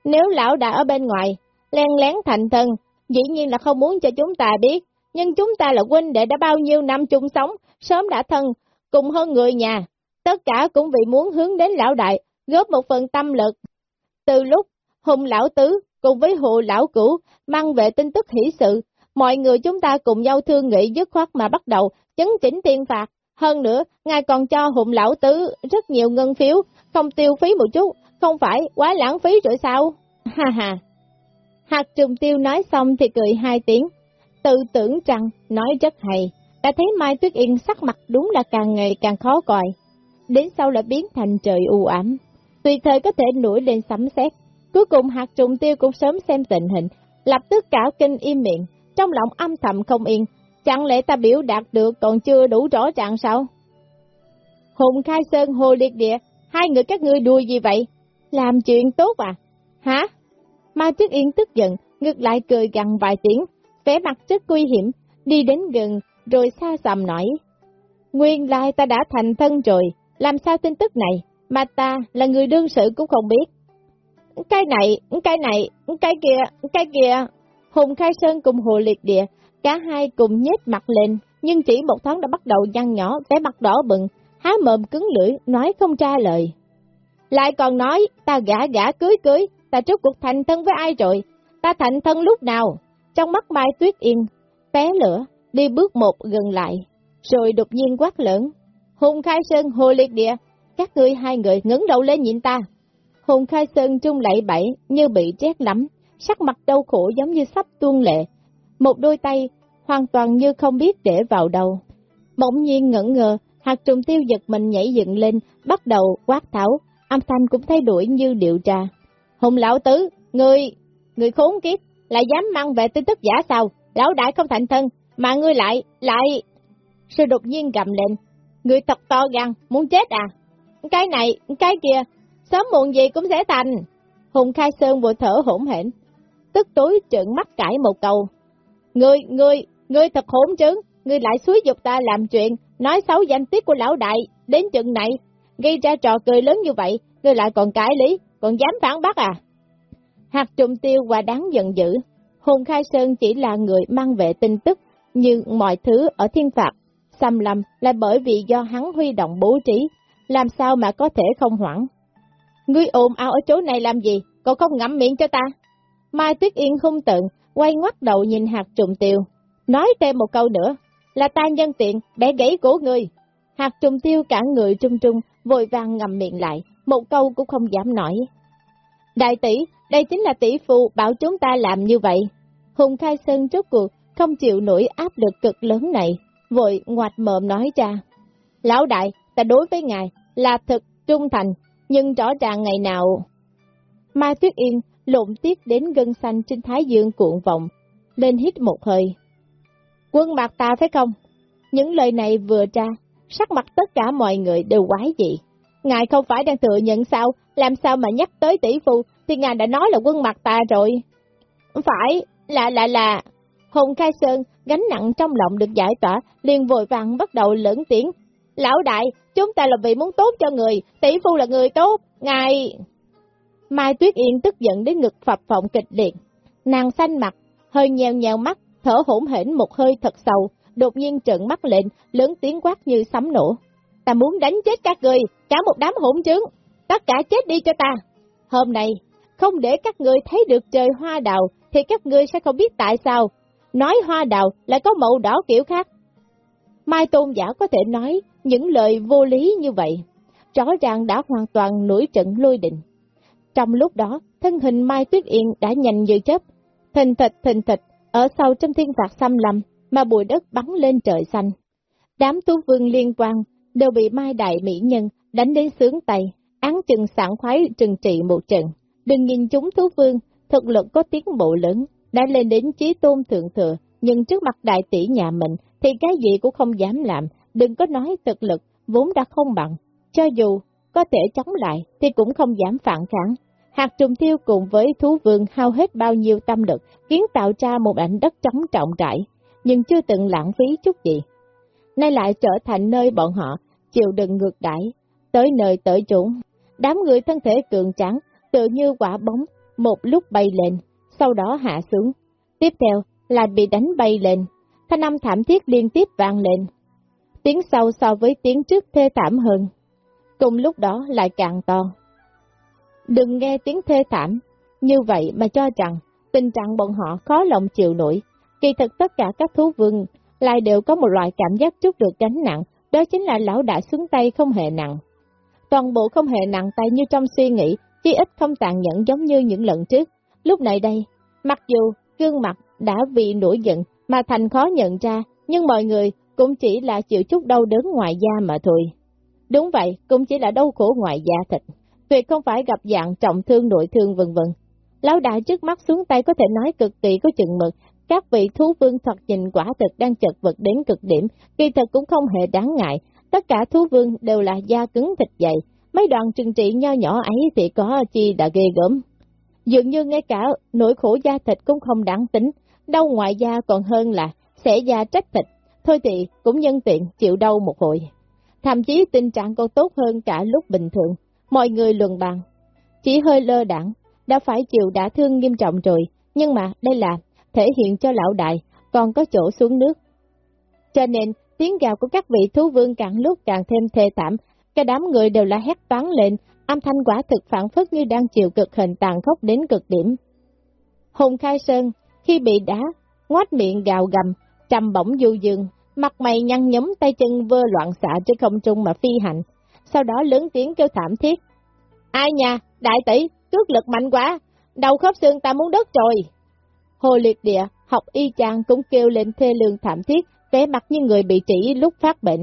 Nếu lão đã ở bên ngoài, len lén thành thân, dĩ nhiên là không muốn cho chúng ta biết, nhưng chúng ta là huynh đệ đã bao nhiêu năm chung sống, sớm đã thân, cùng hơn người nhà. Tất cả cũng vì muốn hướng đến lão đại, góp một phần tâm lực. Từ lúc Hùng lão tứ cùng với hồ lão cửu mang về tin tức hỷ sự, mọi người chúng ta cùng nhau thương nghị dứt khoát mà bắt đầu chấn chỉnh tiên phạt. Hơn nữa, ngài còn cho hùng lão tứ rất nhiều ngân phiếu, không tiêu phí một chút, không phải quá lãng phí rồi sao? Ha ha! Hạt trùng tiêu nói xong thì cười hai tiếng, tự tưởng rằng nói rất hay, đã thấy Mai Tuyết Yên sắc mặt đúng là càng ngày càng khó coi, đến sau lại biến thành trời u ám, tùy thời có thể nổi lên sấm sét. Cuối cùng hạt trùng tiêu cũng sớm xem tình hình, lập tức cả kinh im miệng, trong lòng âm thầm không yên, chẳng lẽ ta biểu đạt được còn chưa đủ rõ ràng sao? Hùng Khai Sơn Hồ Liệt Địa, hai người các ngươi đùa gì vậy? Làm chuyện tốt à? Hả? Mai Tuyết Yên tức giận, ngược lại cười gần vài tiếng, vẻ mặt rất nguy hiểm, đi đến gần, rồi xa xầm nói. Nguyên lai ta đã thành thân rồi, làm sao tin tức này, mà ta là người đương sự cũng không biết. Cái này, cái này, cái kia, cái kia. Hùng Khai Sơn cùng Hồ Liệt Địa, cả hai cùng nhếch mặt lên, nhưng chỉ một tháng đã bắt đầu nhăn nhỏ, vẻ mặt đỏ bừng, há mồm cứng lưỡi, nói không tra lời. Lại còn nói, ta gã gã cưới cưới, ta trước cuộc thành thân với ai rồi? Ta thành thân lúc nào? Trong mắt Mai Tuyết Yên, té lửa, đi bước một gần lại, rồi đột nhiên quát lớn. Hùng Khai Sơn hồ liệt địa, các ngươi hai người ngẩng đầu lên nhìn ta. Hùng Khai Sơn trung lạy bẫy như bị chết lắm, sắc mặt đau khổ giống như sắp tuôn lệ. Một đôi tay hoàn toàn như không biết để vào đâu. Bỗng nhiên ngẩn ngờ, hạt trùng tiêu giật mình nhảy dựng lên, bắt đầu quát tháo, âm thanh cũng thay đổi như điệu trà. Hùng lão tứ, người, người khốn kiếp, lại dám mang về tin tức giả sao, lão đại không thành thân, mà ngươi lại, lại... Sư đột nhiên gầm lên, người thật to gan, muốn chết à? Cái này, cái kia, sớm muộn gì cũng sẽ thành. Hùng Khai Sơn vừa thở hỗn hển, tức tối trợn mắt cãi một câu. Ngươi, ngươi, ngươi thật hỗn trứng, ngươi lại xúi dục ta làm chuyện, nói xấu danh tiết của lão đại, đến chừng này, gây ra trò cười lớn như vậy, ngươi lại còn cãi lý, còn dám phản bác à? Hạt trùng tiêu và đáng giận dữ, Hùng Khai Sơn chỉ là người mang vệ tin tức, nhưng mọi thứ ở thiên phạt, xâm lầm là bởi vì do hắn huy động bố trí, làm sao mà có thể không hoảng. Ngươi ồn ào ở chỗ này làm gì, cậu không ngậm miệng cho ta. Mai Tuyết Yên không tận, quay ngoắt đầu nhìn hạt trùng tiêu, nói thêm một câu nữa, là ta nhân tiện, bẻ gãy cổ ngươi. Hạt trùng tiêu cả người trung trung, vội vàng ngầm miệng lại, một câu cũng không dám nói. Đại tỷ, đây chính là tỷ phụ bảo chúng ta làm như vậy. Hùng Khai Sơn trước cuộc, không chịu nổi áp lực cực lớn này, vội ngoạch mộm nói ra. Lão đại, ta đối với ngài là thật trung thành, nhưng rõ ràng ngày nào... Mai Tuyết Yên lộn tiếc đến gân xanh trên thái dương cuộn vọng, lên hít một hơi. Quân mặt ta phải không? Những lời này vừa ra, sắc mặt tất cả mọi người đều quái dị. Ngài không phải đang thừa nhận sao, làm sao mà nhắc tới tỷ phu, thì ngài đã nói là quân mặt ta rồi. Phải, là là là. Hùng Khai Sơn, gánh nặng trong lòng được giải tỏa, liền vội vàng bắt đầu lớn tiếng. Lão đại, chúng ta là vì muốn tốt cho người, tỷ phu là người tốt, ngài... Mai Tuyết Yên tức giận đến ngực phập phộng kịch liệt. Nàng xanh mặt, hơi nheo nheo mắt, thở hổn hển một hơi thật sâu, đột nhiên trợn mắt lên, lớn tiếng quát như sấm nổ. Ta muốn đánh chết các người, cả một đám hỗn trứng, tất cả chết đi cho ta. Hôm nay, không để các người thấy được trời hoa đào, thì các ngươi sẽ không biết tại sao. Nói hoa đào lại có màu đỏ kiểu khác. Mai Tôn giả có thể nói những lời vô lý như vậy, rõ ràng đã hoàn toàn nổi trận lôi định. Trong lúc đó, thân hình Mai Tuyết Yên đã nhanh như chớp, thình thịch thình thịch, ở sau trong thiên phạt xâm lầm, mà bụi đất bắn lên trời xanh. Đám tu vương liên quan đều bị Mai Đại Mỹ Nhân đánh đến sướng tay, án chừng sảng khoái trừng trị một trận. Đừng nhìn chúng thú vương, thực lực có tiến bộ lớn, đã lên đến trí tôn thượng thừa, nhưng trước mặt đại tỷ nhà mình thì cái gì cũng không dám làm, đừng có nói thực lực, vốn đã không bằng. Cho dù có thể chống lại thì cũng không dám phản kháng. Hạt trùng tiêu cùng với thú vương hao hết bao nhiêu tâm lực, kiến tạo ra một ảnh đất trống trọng trải, nhưng chưa từng lãng phí chút gì. Nay lại trở thành nơi bọn họ chịu đựng ngược đãi, tới nơi tới chốn. Đám người thân thể cường trắng, tự như quả bóng, một lúc bay lên, sau đó hạ xuống. Tiếp theo là bị đánh bay lên, thanh âm thảm thiết liên tiếp vang lên. Tiếng sau so với tiếng trước thê thảm hơn, cùng lúc đó lại càng to. Đừng nghe tiếng thê thảm, như vậy mà cho rằng tình trạng bọn họ khó lòng chịu nổi. Kỳ thực tất cả các thú vương lại đều có một loại cảm giác chút được gánh nặng, đó chính là lão đã xuống tay không hề nặng. Toàn bộ không hề nặng tay như trong suy nghĩ, chi ít không tàn nhẫn giống như những lần trước. Lúc này đây, mặc dù gương mặt đã vì nổi giận mà thành khó nhận ra, nhưng mọi người cũng chỉ là chịu chút đau đớn ngoài da mà thôi. Đúng vậy, cũng chỉ là đau khổ ngoài da thịt. Tuyệt không phải gặp dạng trọng thương nội thương vân vân. Lão đại trước mắt xuống tay có thể nói cực kỳ có chừng mực, các vị thú vương thật nhìn quả thực đang chật vật đến cực điểm, kỳ thực cũng không hề đáng ngại, tất cả thú vương đều là da cứng thịt dày, mấy đoàn trừng trị nho nhỏ ấy thì có chi đã ghê gớm. Dường như ngay cả nỗi khổ da thịt cũng không đáng tính, đau ngoại da còn hơn là xẻ da trách thịt, thôi thì cũng nhân tiện chịu đau một hồi. Thậm chí tình trạng còn tốt hơn cả lúc bình thường, mọi người luận bàn. Chỉ hơi lơ đẳng, đã phải chịu đã thương nghiêm trọng rồi, nhưng mà đây là thể hiện cho lão đại, còn có chỗ xuống nước. Cho nên, tiếng gào của các vị thú vương càng lúc càng thêm thê thảm, cả đám người đều là hét toán lên, âm thanh quả thực phản phất như đang chịu cực hình tàn khốc đến cực điểm. Hùng Khai Sơn, khi bị đá, ngoát miệng gào gầm, trầm bổng du dương, mặt mày nhăn nhúm tay chân vơ loạn xạ trên không trung mà phi hành, sau đó lớn tiếng kêu thảm thiết. Ai nha, đại tỷ, cước lực mạnh quá, đầu khớp xương ta muốn đứt rồi. Hồ liệt địa, học y chang cũng kêu lên thê lương thảm thiết, vẻ mặt như người bị chỉ lúc phát bệnh.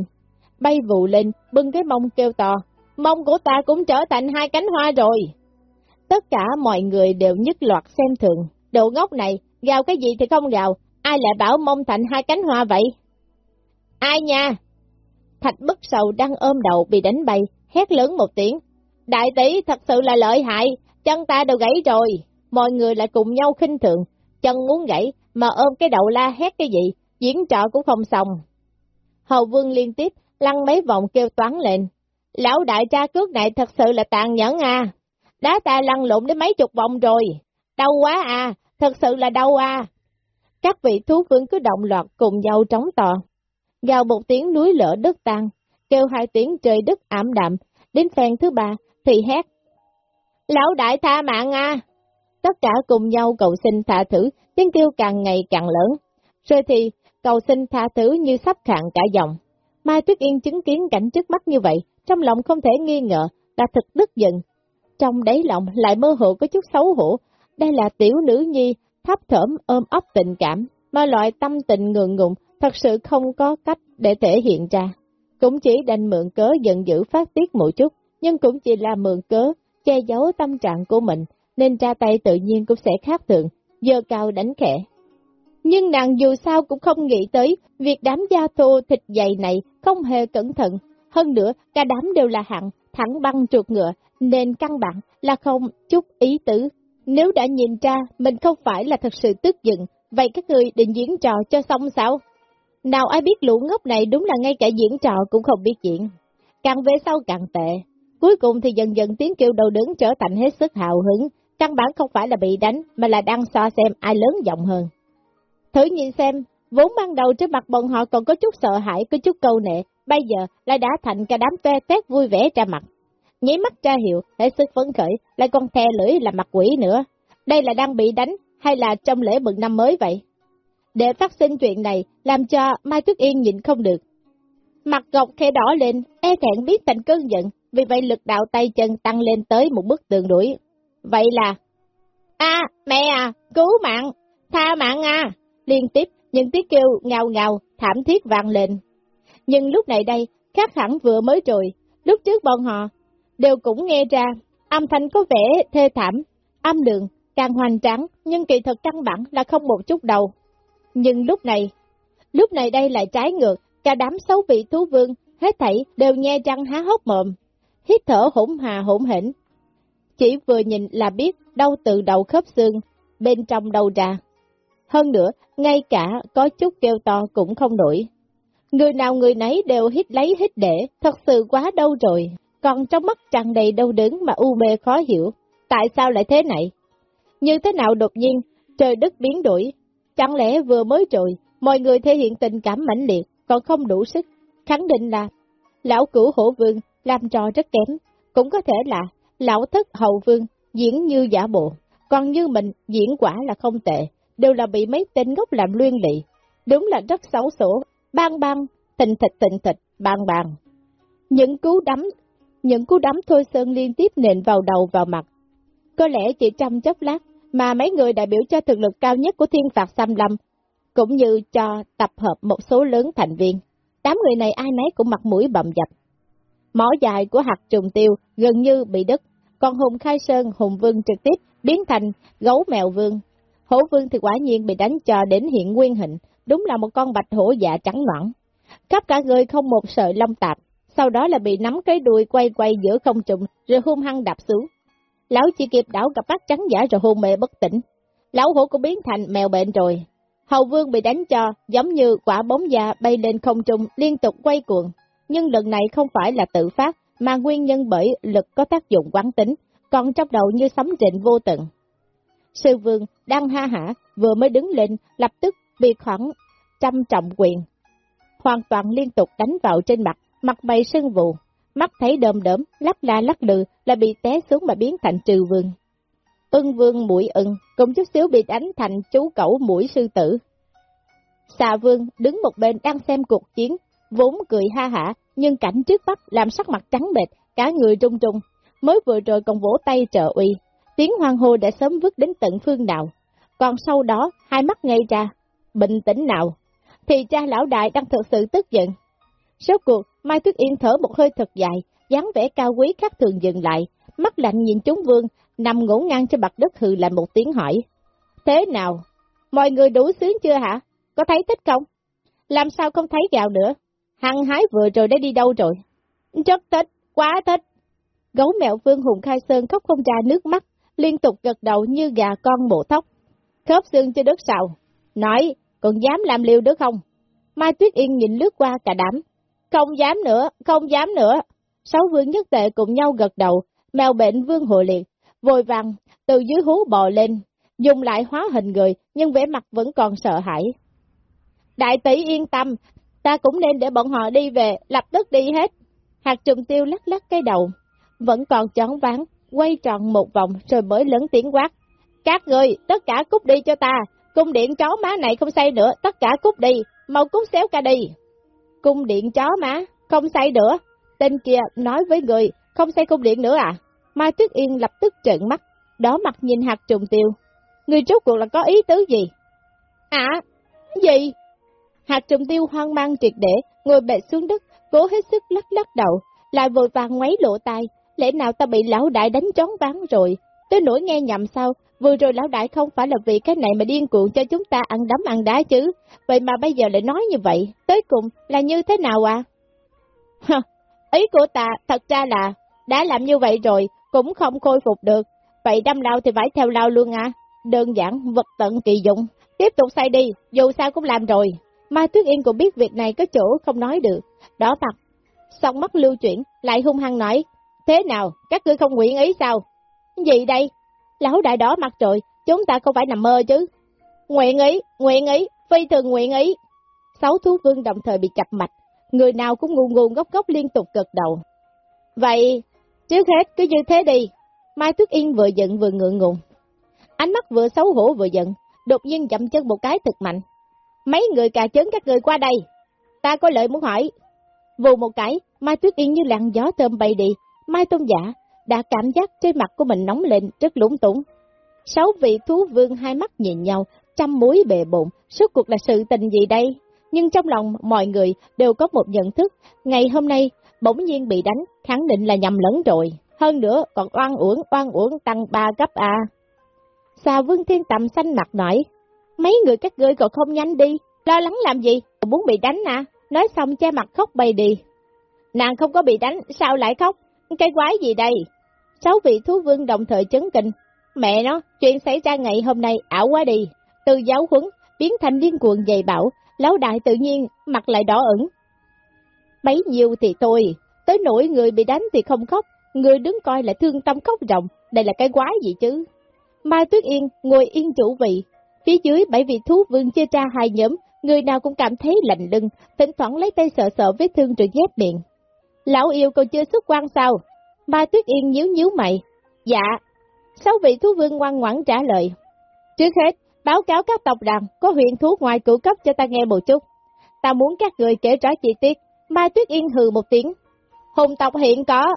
Bay vụ lên, bưng cái mông kêu to, mông của ta cũng trở thành hai cánh hoa rồi. Tất cả mọi người đều nhất loạt xem thường, đồ ngốc này, gào cái gì thì không gào, ai lại bảo mông thành hai cánh hoa vậy? Ai nha? Thạch bất sầu đang ôm đầu bị đánh bay, hét lớn một tiếng. Đại tỷ thật sự là lợi hại, chân ta đều gãy rồi. Mọi người lại cùng nhau khinh thường, chân muốn gãy mà ôm cái đầu la hét cái gì, diễn trọ cũng không xong. Hầu vương liên tiếp lăn mấy vòng kêu toán lên. Lão đại cha cước này thật sự là tàn nhẫn à. Đá ta lăn lộn đến mấy chục vòng rồi. Đau quá à, thật sự là đau à. Các vị thú vương cứ động loạt cùng nhau trống to. Gào một tiếng núi lở đất tan, kêu hai tiếng trời đất ảm đạm, đến phen thứ ba thì hét. Lão đại tha mạng à! Tất cả cùng nhau cầu xin tha thứ, tiếng kêu càng ngày càng lớn. Rồi thì cầu xin tha thứ như sắp khạn cả dòng. Mai Tuyết Yên chứng kiến cảnh trước mắt như vậy, trong lòng không thể nghi ngờ là thật tức giận. Trong đáy lòng lại mơ hồ có chút xấu hổ, đây là tiểu nữ nhi, thấp thởm ôm ấp tình cảm, mà loại tâm tình ngượng ngùng thật sự không có cách để thể hiện ra. Cũng chỉ đành mượn cớ giận dữ phát tiết một chút, nhưng cũng chỉ là mượn cớ, che giấu tâm trạng của mình, nên ra tay tự nhiên cũng sẽ khác thường, dơ cao đánh khẽ. Nhưng nàng dù sao cũng không nghĩ tới việc đám da thô thịt dày này không hề cẩn thận. Hơn nữa, cả đám đều là hạng thẳng băng trượt ngựa, nên căn bản là không chút ý tứ. Nếu đã nhìn ra mình không phải là thật sự tức giận, vậy các người định diễn trò cho xong sao? Nào ai biết lũ ngốc này đúng là ngay cả diễn trò cũng không biết diễn. Càng về sau càng tệ. Cuối cùng thì dần dần tiếng kêu đầu đứng trở thành hết sức hào hứng, căn bản không phải là bị đánh, mà là đang so xem ai lớn giọng hơn. Thử nhìn xem, vốn ban đầu trên mặt bọn họ còn có chút sợ hãi, có chút câu nệ, bây giờ lại đã thành cả đám te tét vui vẻ ra mặt. Nhí mắt ra hiệu, hết sức phấn khởi, lại còn thè lưỡi là mặt quỷ nữa. Đây là đang bị đánh, hay là trong lễ mừng năm mới vậy? Để phát sinh chuyện này, làm cho Mai Tuyết Yên nhịn không được. Mặt gọc khe đỏ lên, e thẹn biết thành cơn giận, vì vậy lực đạo tay chân tăng lên tới một bức tường đuổi. Vậy là, a mẹ à, cứu mạng, tha mạng à, liên tiếp những tiếng kêu ngào ngào, thảm thiết vang lên. Nhưng lúc này đây, khác hẳn vừa mới rồi, lúc trước bọn họ đều cũng nghe ra, âm thanh có vẻ thê thảm, âm lượng, càng hoành tráng, nhưng kỳ thật căn bản là không một chút đầu. Nhưng lúc này, lúc này đây lại trái ngược, cả đám xấu vị thú vương, hết thảy đều nghe răng há hốc mồm, hít thở hỗn hà hỗn hỉnh. Chỉ vừa nhìn là biết đau từ đầu khớp xương, bên trong đầu ra. Hơn nữa, ngay cả có chút kêu to cũng không nổi. Người nào người nấy đều hít lấy hít để, thật sự quá đau rồi. Còn trong mắt tràn đầy đau đớn mà u mê khó hiểu, tại sao lại thế này? Như thế nào đột nhiên, trời đất biến đổi, chẳng lẽ vừa mới rồi, mọi người thể hiện tình cảm mãnh liệt, còn không đủ sức, khẳng định là lão cửu hổ vương làm trò rất kém, cũng có thể là lão thất hậu vương diễn như giả bộ, còn như mình diễn quả là không tệ, đều là bị mấy tên ngốc làm luyên lị, đúng là rất xấu xổ, bang bang, tình thịt tình thịt, bang bang. Những cú đấm, những cú đấm thôi sơn liên tiếp nện vào đầu vào mặt. Có lẽ chỉ trong chốc lát mà mấy người đại biểu cho thực lực cao nhất của thiên phạt xâm lâm, cũng như cho tập hợp một số lớn thành viên. tám người này ai nấy cũng mặt mũi bầm dập. Mỏ dài của hạt trùng tiêu gần như bị đứt, còn Hùng Khai Sơn, Hùng Vương trực tiếp biến thành gấu mèo vương. Hổ vương thì quả nhiên bị đánh cho đến hiện nguyên hình, đúng là một con bạch hổ dạ trắng nõn. Khắp cả người không một sợi lông tạp, sau đó là bị nắm cái đuôi quay quay giữa không trùng rồi hung hăng đạp xuống. Lão chỉ kịp đảo cặp mắt trắng giả rồi hôn mê bất tỉnh. Lão hổ cũng biến thành mèo bệnh rồi. Hầu vương bị đánh cho giống như quả bóng da bay lên không trung liên tục quay cuồng. Nhưng lần này không phải là tự phát, mà nguyên nhân bởi lực có tác dụng quán tính, còn trong đầu như sấm trịnh vô tận. Sư vương đang ha hả, vừa mới đứng lên, lập tức bị khoảng trăm trọng quyền. Hoàn toàn liên tục đánh vào trên mặt, mặt mày sưng vụ, mắt thấy đơm đớm, lắc la lắc lư là bị té xuống mà biến thành trừ vương. Ưng vương mũi ưng, cũng chút xíu bị đánh thành chú cẩu mũi sư tử. Xà vương đứng một bên đang xem cuộc chiến, vốn cười ha hả, nhưng cảnh trước mắt làm sắc mặt trắng bệch, cả người trung trung. Mới vừa rồi còn vỗ tay trợ uy, tiếng hoang hô đã sớm vứt đến tận phương nào. Còn sau đó, hai mắt ngay ra, bình tĩnh nào, thì cha lão đại đang thực sự tức giận. Số cuộc, Mai Tuyết Yên thở một hơi thật dài, dáng vẻ cao quý khác thường dừng lại, mắt lạnh nhìn chúng vương, nằm ngủ ngang trên mặt đất hừ lại một tiếng hỏi. Thế nào? Mọi người đủ sướng chưa hả? Có thấy thích không? Làm sao không thấy gạo nữa? Hăng hái vừa rồi đã đi đâu rồi? Rất thích, quá thích. Gấu mẹo vương hùng khai sơn khóc không ra nước mắt, liên tục gật đầu như gà con bộ tóc. Khớp xương cho đất sào. Nói, còn dám làm liều nữa không? Mai Tuyết Yên nhìn lướt qua cả đám. Không dám nữa, không dám nữa. Sáu vương nhất tệ cùng nhau gật đầu, mèo bệnh vương hội liệt, vội vàng, từ dưới hú bò lên, dùng lại hóa hình người, nhưng vẻ mặt vẫn còn sợ hãi. Đại tỷ yên tâm, ta cũng nên để bọn họ đi về, lập tức đi hết. Hạt trùng tiêu lắc lắc cái đầu, vẫn còn chón ván, quay tròn một vòng rồi mới lớn tiếng quát. Các người, tất cả cút đi cho ta, cung điện chó má này không xây nữa, tất cả cút đi, mau cút xéo cả đi. Cung điện chó má, không xây nữa. Tên kia nói với người, không xây cung điện nữa à? Mai Tuyết Yên lập tức trợn mắt, đó mặt nhìn hạt trùng tiêu. Người rốt cuộc là có ý tứ gì? À, gì? Hạt trùng tiêu hoang mang triệt để, ngồi bệt xuống đất, cố hết sức lắc lắc đầu, lại vội vàng ngoáy lộ tai, lẽ nào ta bị lão đại đánh trón ván rồi? Tới nỗi nghe nhầm sao, vừa rồi lão đại không phải là vì cái này mà điên cuộn cho chúng ta ăn đấm ăn đá chứ, vậy mà bây giờ lại nói như vậy, tới cùng là như thế nào à? ý của ta thật ra là, đã làm như vậy rồi, cũng không khôi phục được, vậy đâm lao thì phải theo lao luôn à, đơn giản, vật tận kỳ dụng, tiếp tục say đi, dù sao cũng làm rồi. Mai Tuyết Yên cũng biết việc này có chỗ không nói được, đỏ mặt, xong mắt lưu chuyển, lại hung hăng nói, thế nào, các ngươi không nguyện ý sao? Gì đây? Lão đại đó mặt trời chúng ta không phải nằm mơ chứ. Nguyện ý, nguyện ý, phi thường nguyện ý. Sáu thú vương đồng thời bị chập mạch, người nào cũng ngu ngu gốc gốc liên tục gật đầu. Vậy, trước hết cứ như thế đi. Mai Tuyết Yên vừa giận vừa ngượng ngùng. Ánh mắt vừa xấu hổ vừa giận, đột nhiên chậm chân một cái thật mạnh. Mấy người cà chấn các người qua đây. Ta có lợi muốn hỏi. Vù một cái, Mai Tuyết Yên như làn gió thơm bay đi. Mai Tôn Giả đã cảm giác trên mặt của mình nóng lên, rất lúng túng. Sáu vị thú vương hai mắt nhìn nhau, trăm muối bề bụng, suốt cuộc là sự tình gì đây? Nhưng trong lòng mọi người đều có một nhận thức, ngày hôm nay bỗng nhiên bị đánh, khẳng định là nhầm lẫn rồi. Hơn nữa còn oan uổng, oan uổng tăng ba cấp A. Xà vương thiên tầm xanh mặt nổi, mấy người các ngươi còn không nhanh đi, lo lắng làm gì, muốn bị đánh à, nói xong che mặt khóc bay đi. Nàng không có bị đánh, sao lại khóc, cái quái gì đây? Sáu vị thú vương đồng thời chấn kinh, mẹ nó, chuyện xảy ra ngày hôm nay ảo quá đi, từ giáo huấn, biến thành điên cuồng dày bảo, lão đại tự nhiên, mặt lại đỏ ửng. Bấy nhiêu thì tôi, tới nỗi người bị đánh thì không khóc, người đứng coi lại thương tâm khóc rộng, đây là cái quái gì chứ? Mai Tuyết Yên ngồi yên chủ vị, phía dưới bảy vị thú vương chia ra hai nhóm, người nào cũng cảm thấy lạnh lưng, thỉnh thoảng lấy tay sợ sợ vết thương rồi dép miệng. Lão yêu còn chưa xuất quan sao? Mai Tuyết Yên nhíu nhíu mày. Dạ. Sáu vị thú vương ngoan ngoãn trả lời. Trước hết, báo cáo các tộc rằng có huyện thú ngoài cửu cấp cho ta nghe một chút. Ta muốn các người kể rõ chi tiết. Mai Tuyết Yên hừ một tiếng. Hùng tộc hiện có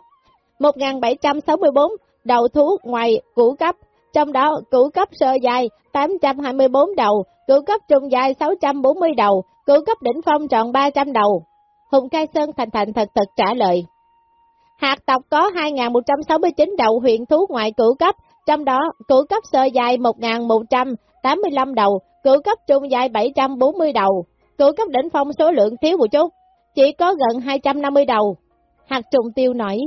1764 đầu thú ngoài cửu cấp, trong đó cửu cấp sơ dài 824 đầu, cửu cấp trung dài 640 đầu, cửu cấp đỉnh phong tròn 300 đầu. Hùng Cai Sơn thành thành thật thật trả lời. Hạt tộc có 2.169 đầu huyện thú ngoại cửu cấp, trong đó cửu cấp sơ dài 1.185 đầu, cửu cấp trung dài 740 đầu, cửu cấp đỉnh phong số lượng thiếu một chút, chỉ có gần 250 đầu. Hạt trùng tiêu nổi.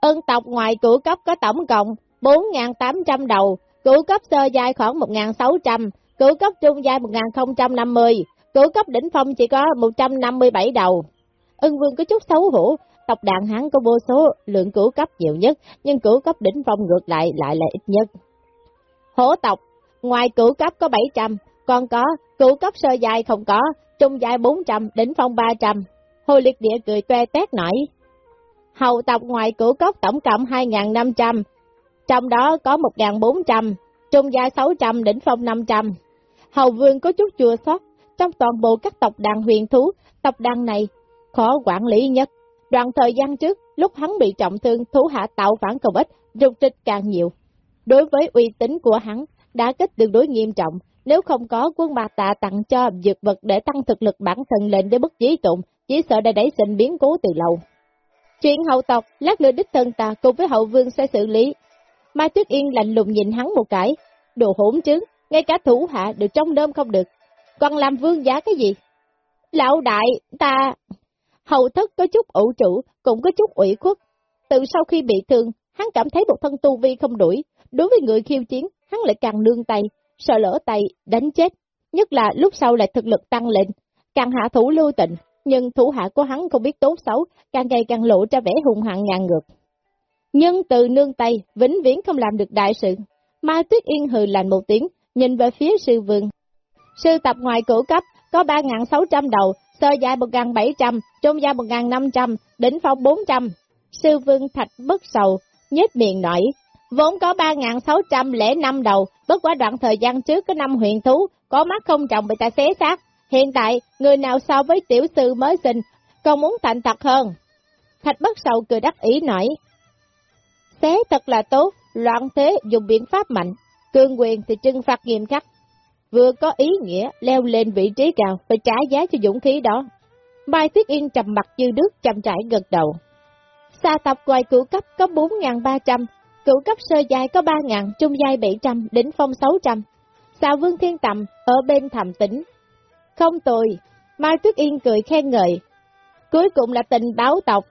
Ân tộc ngoài cửu cấp có tổng cộng 4.800 đầu, cửu cấp sơ dài khoảng 1.600, cửu cấp trung dài 1.050, cửu cấp đỉnh phong chỉ có 157 đầu. Ưng vương có chút xấu hổ, tộc đàn hắn có vô số lượng cửu cấp nhiều nhất, nhưng cửu cấp đỉnh phong ngược lại lại là ít nhất. Hổ tộc, ngoài cửu cấp có 700, còn có cửu cấp sơ dài không có, trung dài 400, đỉnh phong 300. Hồ liệt địa cười toe tét nổi. Hầu tộc ngoài cửu cấp tổng cộng 2.500, trong đó có 1.400, trung dài 600, đỉnh phong 500. Hầu vương có chút chua xót, trong toàn bộ các tộc đàn huyền thú, tộc đàn này khó quản lý nhất. Đoạn thời gian trước, lúc hắn bị trọng thương, thú hạ tạo phản công ích, rục trịch càng nhiều. Đối với uy tín của hắn, đã kích tương đối nghiêm trọng, nếu không có quân bà tạ tặng cho dược vật để tăng thực lực bản thân lên để bất chí tụng, chỉ sợ đã đẩy sinh biến cố từ lâu. Chuyện hậu tộc, lát nữa đích thân ta cùng với hậu vương sẽ xử lý. Mai Tuyết Yên lạnh lùng nhìn hắn một cái, đồ hỗn trứng, ngay cả thủ hạ được trong đơm không được, còn làm vương giá cái gì? Lão đại, ta... Hậu thất có chút ủ trụ, cũng có chút ủy khuất. Từ sau khi bị thương, hắn cảm thấy một thân tu vi không đuổi. Đối với người khiêu chiến, hắn lại càng nương tay, sợ lỡ tay, đánh chết. Nhất là lúc sau lại thực lực tăng lên, càng hạ thủ lưu tịnh. Nhưng thủ hạ của hắn không biết tốt xấu, càng ngày càng lộ ra vẻ hung hăng ngàn ngược. Nhưng từ nương tay, vĩnh viễn không làm được đại sự. Mai Tuyết Yên hừ lạnh một tiếng, nhìn về phía sư vương. Sư tập ngoài cửu cấp có 3.600 đầu, sơ dài 1.700, trung dài 1.500, đỉnh phong 400. Sư vương thạch bất sầu, nhếch miệng nổi, vốn có 3.605 đầu, bất quá đoạn thời gian trước có năm huyện thú, có mắt không trọng bị ta xé xác. Hiện tại, người nào so với tiểu sư mới sinh, còn muốn thành thật hơn. Thạch bất sầu cười đắc ý nổi. Xé thật là tốt, loạn thế dùng biện pháp mạnh, cương quyền thì trừng phạt nghiêm khắc. Vừa có ý nghĩa leo lên vị trí cao, phải trả giá cho dũng khí đó. Mai Tuyết Yên trầm mặt như nước chậm trải gật đầu. Xa tập ngoài cửu cấp có 4.300, cửu cấp sơ dài có 3.000, trung dài 700, đỉnh phong 600. Xà vương thiên tầm ở bên thầm tĩnh. Không tồi, Mai Tuyết Yên cười khen ngợi. Cuối cùng là tình báo tộc.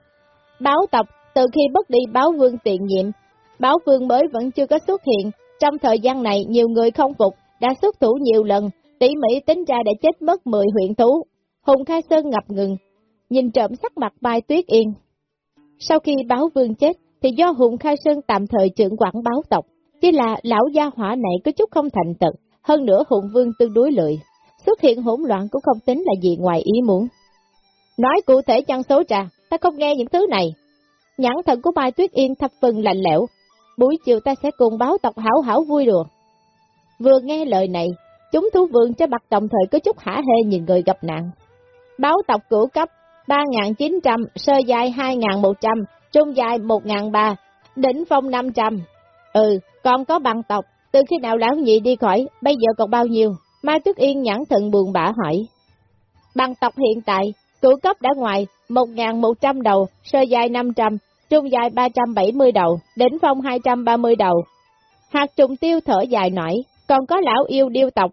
Báo tộc từ khi bất đi báo vương tiền nhiệm, báo vương mới vẫn chưa có xuất hiện. Trong thời gian này nhiều người không phục, đã xuất thủ nhiều lần, tỉ mỉ tính ra đã chết mất 10 huyện thú. Hùng Khai Sơn ngập ngừng, nhìn trộm sắc mặt Mai Tuyết Yên. Sau khi báo vương chết, thì do Hùng Khai Sơn tạm thời trưởng quản báo tộc, chỉ là lão gia hỏa này có chút không thành tật, hơn nữa Hùng Vương tương đối lười. Xuất hiện hỗn loạn cũng không tính là gì ngoài ý muốn. Nói cụ thể chăng số trà, ta không nghe những thứ này. Nhãn thần của Mai Tuyết Yên thập phần lạnh lẽo, buổi chiều ta sẽ cùng báo tộc hảo hảo vui đùa. Vừa nghe lời này, chúng thú vương cho mặt đồng thời có chút hả hê nhìn người gặp nạn. Báo tộc cửu cấp 3.900, sơ dài 2.100, trung dài 1.300, đỉnh phong 500. Ừ, còn có bằng tộc, từ khi nào lão nhị đi khỏi, bây giờ còn bao nhiêu? Mai Tuyết Yên nhãn thận buồn bã hỏi. Bằng tộc hiện tại, cửu cấp đã ngoài 1.100 đầu, sơ dài 500, trung dài 370 đầu, đỉnh phong 230 đầu. Hạt trùng tiêu thở dài nổi, còn có lão yêu điêu tộc,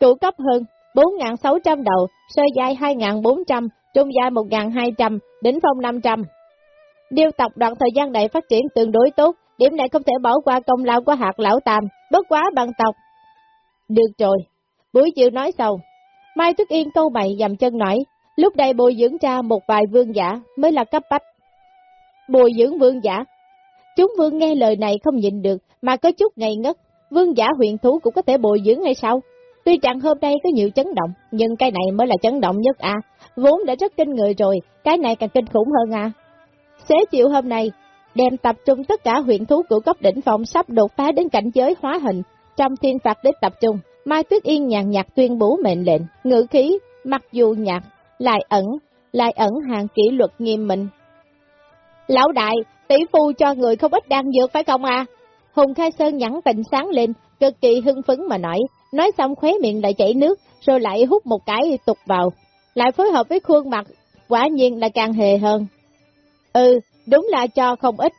trụ cấp hơn, 4.600 đầu, sơ dài 2.400, trung dài 1.200, đỉnh phong 500. Điêu tộc đoạn thời gian này phát triển tương đối tốt, điểm này không thể bỏ qua công lao của hạt lão tam, bất quá bằng tộc. Được rồi, buổi chiều nói sau. Mai Tuyết Yên câu mày dầm chân nói, lúc đây bồi dưỡng ra một vài vương giả mới là cấp bách. Bồi dưỡng vương giả. Chúng vương nghe lời này không nhịn được, mà có chút ngây ngất, vương giả huyện thú cũng có thể bồi dưỡng hay sao? Tuy rằng hôm nay có nhiều chấn động, nhưng cái này mới là chấn động nhất à, vốn đã rất kinh người rồi, cái này càng kinh khủng hơn à. Xế chịu hôm nay, đem tập trung tất cả huyện thú của cấp đỉnh phòng sắp đột phá đến cảnh giới hóa hình, trong thiên phạt để tập trung, Mai Tuyết Yên nhàn nhạt tuyên bố mệnh lệnh, ngữ khí, mặc dù nhạt, lại ẩn, lại ẩn hàng kỷ luật nghiêm minh. Lão đại, tỷ phu cho người không ít đang dược phải không à? Hùng Khai Sơn nhắn tình sáng lên, cực kỳ hưng phấn mà nói, nói xong khóe miệng lại chảy nước, rồi lại hút một cái tục vào, lại phối hợp với khuôn mặt, quả nhiên là càng hề hơn. Ừ, đúng là cho không ít.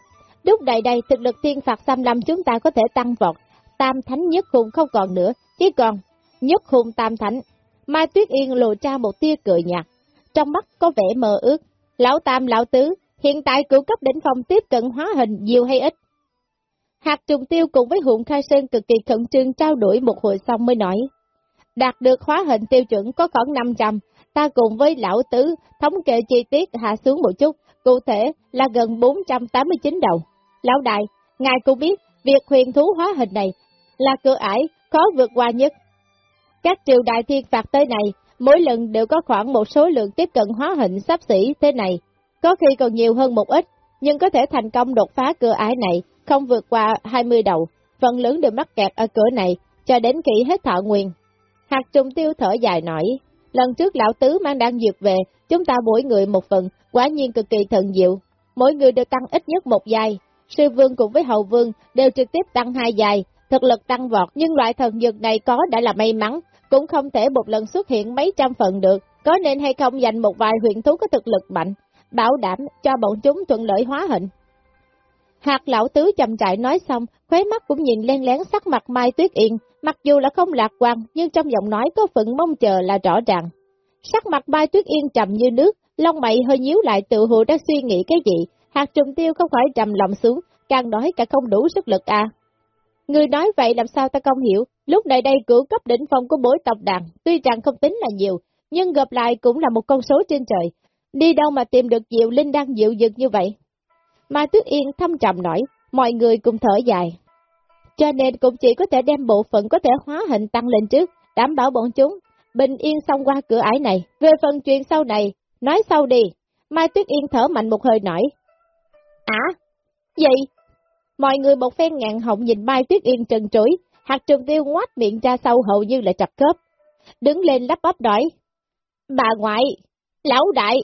Lúc đầy đây thực lực thiên phạt xăm lâm chúng ta có thể tăng vọt, tam thánh nhất hùng không còn nữa, chỉ còn nhất hùng tam thánh. Mai Tuyết Yên lộ ra một tia cười nhạt, trong mắt có vẻ mờ ước. Lão Tam, Lão Tứ, hiện tại cửu cấp đỉnh phong tiếp cận hóa hình nhiều hay ít? Hạt trùng tiêu cùng với Hùng khai sơn cực kỳ khẩn trương trao đổi một hồi xong mới nói. Đạt được hóa hình tiêu chuẩn có khoảng 500, ta cùng với lão tứ thống kê chi tiết hạ xuống một chút, cụ thể là gần 489 đầu. Lão đại, ngài cũng biết, việc huyền thú hóa hình này là cửa ải khó vượt qua nhất. Các triều đại thiên phạt tới này, mỗi lần đều có khoảng một số lượng tiếp cận hóa hình sắp xỉ thế này, có khi còn nhiều hơn một ít, nhưng có thể thành công đột phá cửa ải này, không vượt qua 20 đầu, phần lớn đều mắc kẹt ở cửa này, cho đến khi hết thọ nguyên. Hạt trùng tiêu thở dài nổi, Lần trước lão tứ mang đan dược về, chúng ta mỗi người một phần, quả nhiên cực kỳ thần diệu. Mỗi người đều tăng ít nhất một giai. Sư vương cùng với hậu vương đều trực tiếp tăng hai giai, thực lực tăng vọt, nhưng loại thần dược này có đã là may mắn, cũng không thể một lần xuất hiện mấy trăm phần được, có nên hay không dành một vài huyện thú có thực lực mạnh, bảo đảm cho bọn chúng thuận lợi hóa hình. Hạt lão tứ chậm trại nói xong, khóe mắt cũng nhìn len lén sắc mặt Mai Tuyết Yên, mặc dù là không lạc quan, nhưng trong giọng nói có phần mong chờ là rõ ràng. Sắc mặt Mai Tuyết Yên trầm như nước, lông mày hơi nhíu lại tự hồ đã suy nghĩ cái gì, hạt trùng tiêu không khỏi trầm lòng xuống, càng nói cả không đủ sức lực à. Người nói vậy làm sao ta không hiểu, lúc này đây cửu cấp đỉnh phong của bối tộc đàn, tuy rằng không tính là nhiều, nhưng gặp lại cũng là một con số trên trời. Đi đâu mà tìm được diệu linh đang dịu dực như vậy? Mai Tuyết Yên thâm trầm nói, mọi người cùng thở dài. Cho nên cũng chỉ có thể đem bộ phận có thể hóa hình tăng lên trước, đảm bảo bọn chúng bình yên xong qua cửa ải này. Về phần chuyện sau này, nói sau đi. Mai Tuyết Yên thở mạnh một hơi nổi. À, gì? Mọi người một phen ngạn họng nhìn Mai Tuyết Yên trần trối, hạt trùng tiêu ngoát miệng ra sâu hầu như là chặt khớp. Đứng lên lắp bắp đỏi. Bà ngoại, lão đại,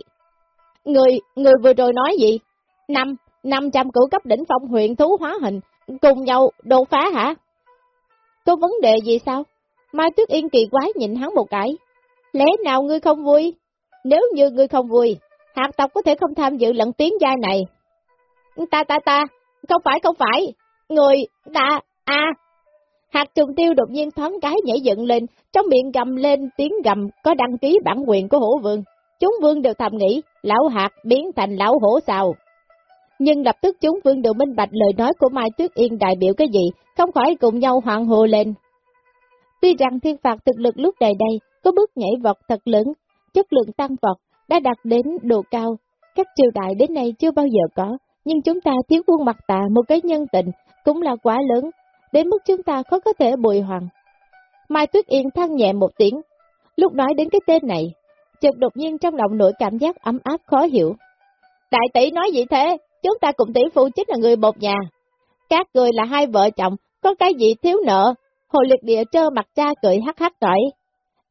người, người vừa rồi nói gì? Năm, 500 cửu cấp đỉnh phong huyện thú hóa hình, cùng nhau đột phá hả? Có vấn đề gì sao? Mai Tuyết Yên kỳ quái nhìn hắn một cái. Lẽ nào ngươi không vui? Nếu như ngươi không vui, hạt tộc có thể không tham dự lận tiếng giai này. Ta ta ta, không phải không phải, người, ta, a Hạt trùng tiêu đột nhiên thoáng cái nhảy dựng lên, trong miệng gầm lên tiếng gầm có đăng ký bản quyền của hổ vương. Chúng vương đều thầm nghĩ, lão hạt biến thành lão hổ sao. Nhưng lập tức chúng vương đều minh bạch lời nói của Mai Tuyết Yên đại biểu cái gì, không khỏi cùng nhau hoàng hồ lên. Tuy rằng thiên phạt thực lực lúc này đây có bước nhảy vọt thật lớn, chất lượng tăng vọt đã đạt đến độ cao, các triều đại đến nay chưa bao giờ có, nhưng chúng ta thiếu quân mặt tạ một cái nhân tình cũng là quá lớn, đến mức chúng ta khó có thể bồi hoàn. Mai Tuyết Yên than nhẹ một tiếng, lúc nói đến cái tên này, chợt đột nhiên trong lòng nổi cảm giác ấm áp khó hiểu. Đại tỷ nói gì thế? Chúng ta cùng tỷ phu chính là người một nhà. Các người là hai vợ chồng, có cái gì thiếu nợ? Hồ liệt địa trơ mặt cha cười hắc hắc nói.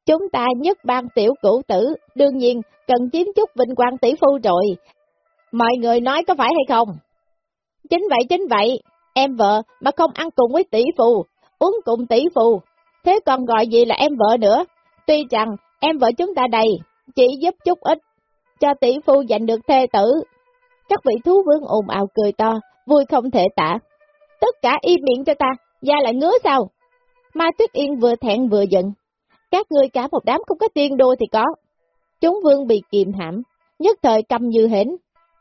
Chúng ta nhất ban tiểu cửu tử, đương nhiên cần chiếm chút vinh quang tỷ phu rồi. Mọi người nói có phải hay không? Chính vậy, chính vậy. Em vợ mà không ăn cùng với tỷ phu, uống cùng tỷ phu. Thế còn gọi gì là em vợ nữa? Tuy rằng em vợ chúng ta đầy, chỉ giúp chút ít, cho tỷ phu giành được thê tử, các vị thú vương ồn ào cười to, vui không thể tả. Tất cả im miệng cho ta, da lại ngứa sao? Mai Tuyết Yên vừa thẹn vừa giận. Các ngươi cả một đám không có tiên đô thì có. Chúng vương bị kìm hãm, nhất thời cầm như hến.